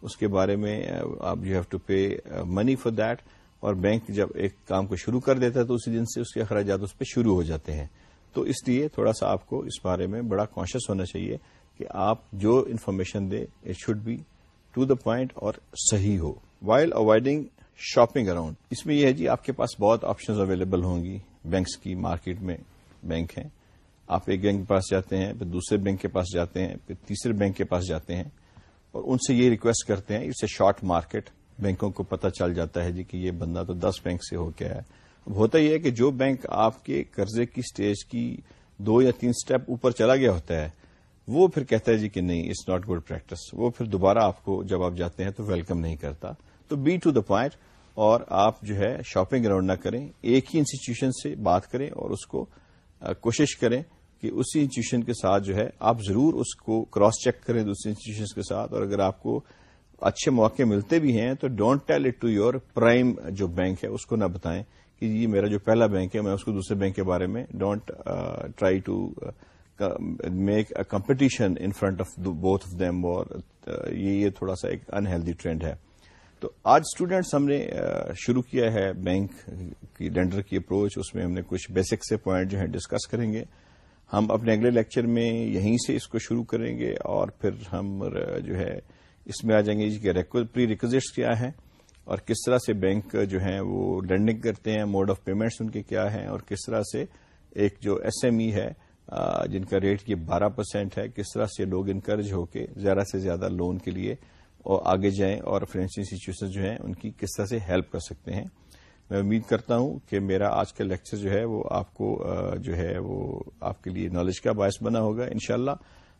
اس کے بارے میں آپ you have to pay money for that اور بینک جب ایک کام کو شروع کر دیتا ہے تو اسی دن سے اس کے اخراجات اس پہ شروع ہو جاتے ہیں۔ تو اس لیے تھوڑا سا آپ کو اس بارے میں بڑا کانشیس ہونا چاہیے کہ آپ جو انفارمیشن دیں it should be to the point اور صحیح ہو۔ وائل اوائڈنگ شاپنگ اراؤنڈ اس میں یہ ہے جی آپ کے پاس بہت آپشنز اویلیبل ہوں گی۔ بینکس کی مارکیٹ میں بینک ہیں۔ آپ ایک بینک کے پاس جاتے ہیں، پھر دوسرے بینک کے پاس جاتے ہیں، پھر تیسرے بینک کے پاس جاتے ہیں۔ اور ان سے یہ ریکویسٹ کرتے ہیں اٹس اے شارٹ مارکیٹ بینکوں کو پتہ چل جاتا ہے جی کہ یہ بندہ تو دس بینک سے ہو کے ہے اب ہوتا یہ ہے کہ جو بینک آپ کے قرضے کی سٹیج کی دو یا تین سٹیپ اوپر چلا گیا ہوتا ہے، وہ پھر کہتا ہے جی کہ نہیں اٹس ناٹ گڈ پریکٹس وہ پھر دوبارہ آپ کو جب آپ جاتے ہیں تو ویلکم نہیں کرتا۔ تو بی ٹو دا پوائنٹ اور آپ جو ہے شاپنگ اراؤنڈ نہ کریں، ایک ہی انسٹیٹیوشن سے بات کریں اور اس کو کوشش کریں کہ اسی انسٹیٹیوشن کے ساتھ جو ہے آپ ضرور اس کو کراس چیک کریں دوسرے انسٹیٹیوشن کے ساتھ۔ اور اگر آپ کو اچھے موقع ملتے بھی ہیں تو don't tell it to your prime جو بینک ہے، اس کو نہ بتائیں۔ کہ یہ میرا جو پہلا بینک ہے، میں اس کو دوسرے بینک کے بارے میں don't try to make a competition in front of both of them اور یہ تھوڑا سا ایک انہیلدی ٹرینڈ ہے۔ تو آج اسٹوڈینٹس ہم نے uh, شروع کیا ہے بینک کی لینڈر کی اپروچ اس میں ہم نے کچھ بیسک سے پوائنٹ جو ہے ڈسکس کریں گے۔ ہم اپنے اگلے لیکچر میں یہیں سے اس کو شروع کریں گے اور پھر ہم uh, جو ہے اس میں آ جائیں گے جی کہ پری ریکوزٹس کیا ہے اور کس طرح سے بینک جو ہیں وہ لینڈنگ کرتے ہیں، موڈ آف پیمنٹس ان کے کیا ہیں، اور کس طرح سے ایک جو ایس ایم ای ہے جن کا ریٹ یہ بارہ پرسینٹ ہے، کس طرح سے لوگ انکرج ہو کے زیادہ سے زیادہ لون کے لیے آگے جائیں اور فائنینشیل انسٹیٹیوشن جو ہیں ان کی کس طرح سے ہیلپ کر سکتے ہیں۔ میں امید کرتا ہوں کہ میرا آج کا لیکچر جو ہے وہ آپ کو جو ہے وہ آپ کے لیے نالج کا باعث بنا ہوگا۔ انشاءاللہ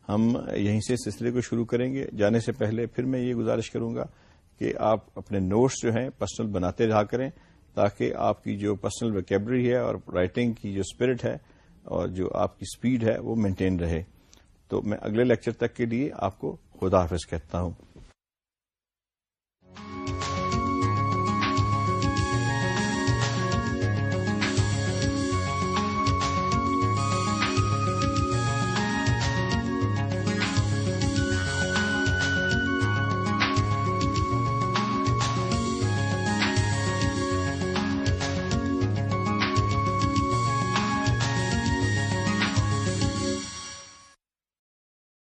ہم یہیں سے سلسلے کو شروع کریں گے۔ جانے سے پہلے پھر میں یہ گزارش کروں گا کہ آپ اپنے نوٹس جو ہیں پرسنل بناتے رہا کریں تاکہ آپ کی جو پرسنل ویکیبلری ہے اور رائٹنگ کی جو اسپرٹ ہے اور جو آپ کی اسپیڈ ہے وہ مینٹین رہے۔ تو میں اگلے لیکچر تک کے لیے آپ کو خدا حافظ کہتا ہوں۔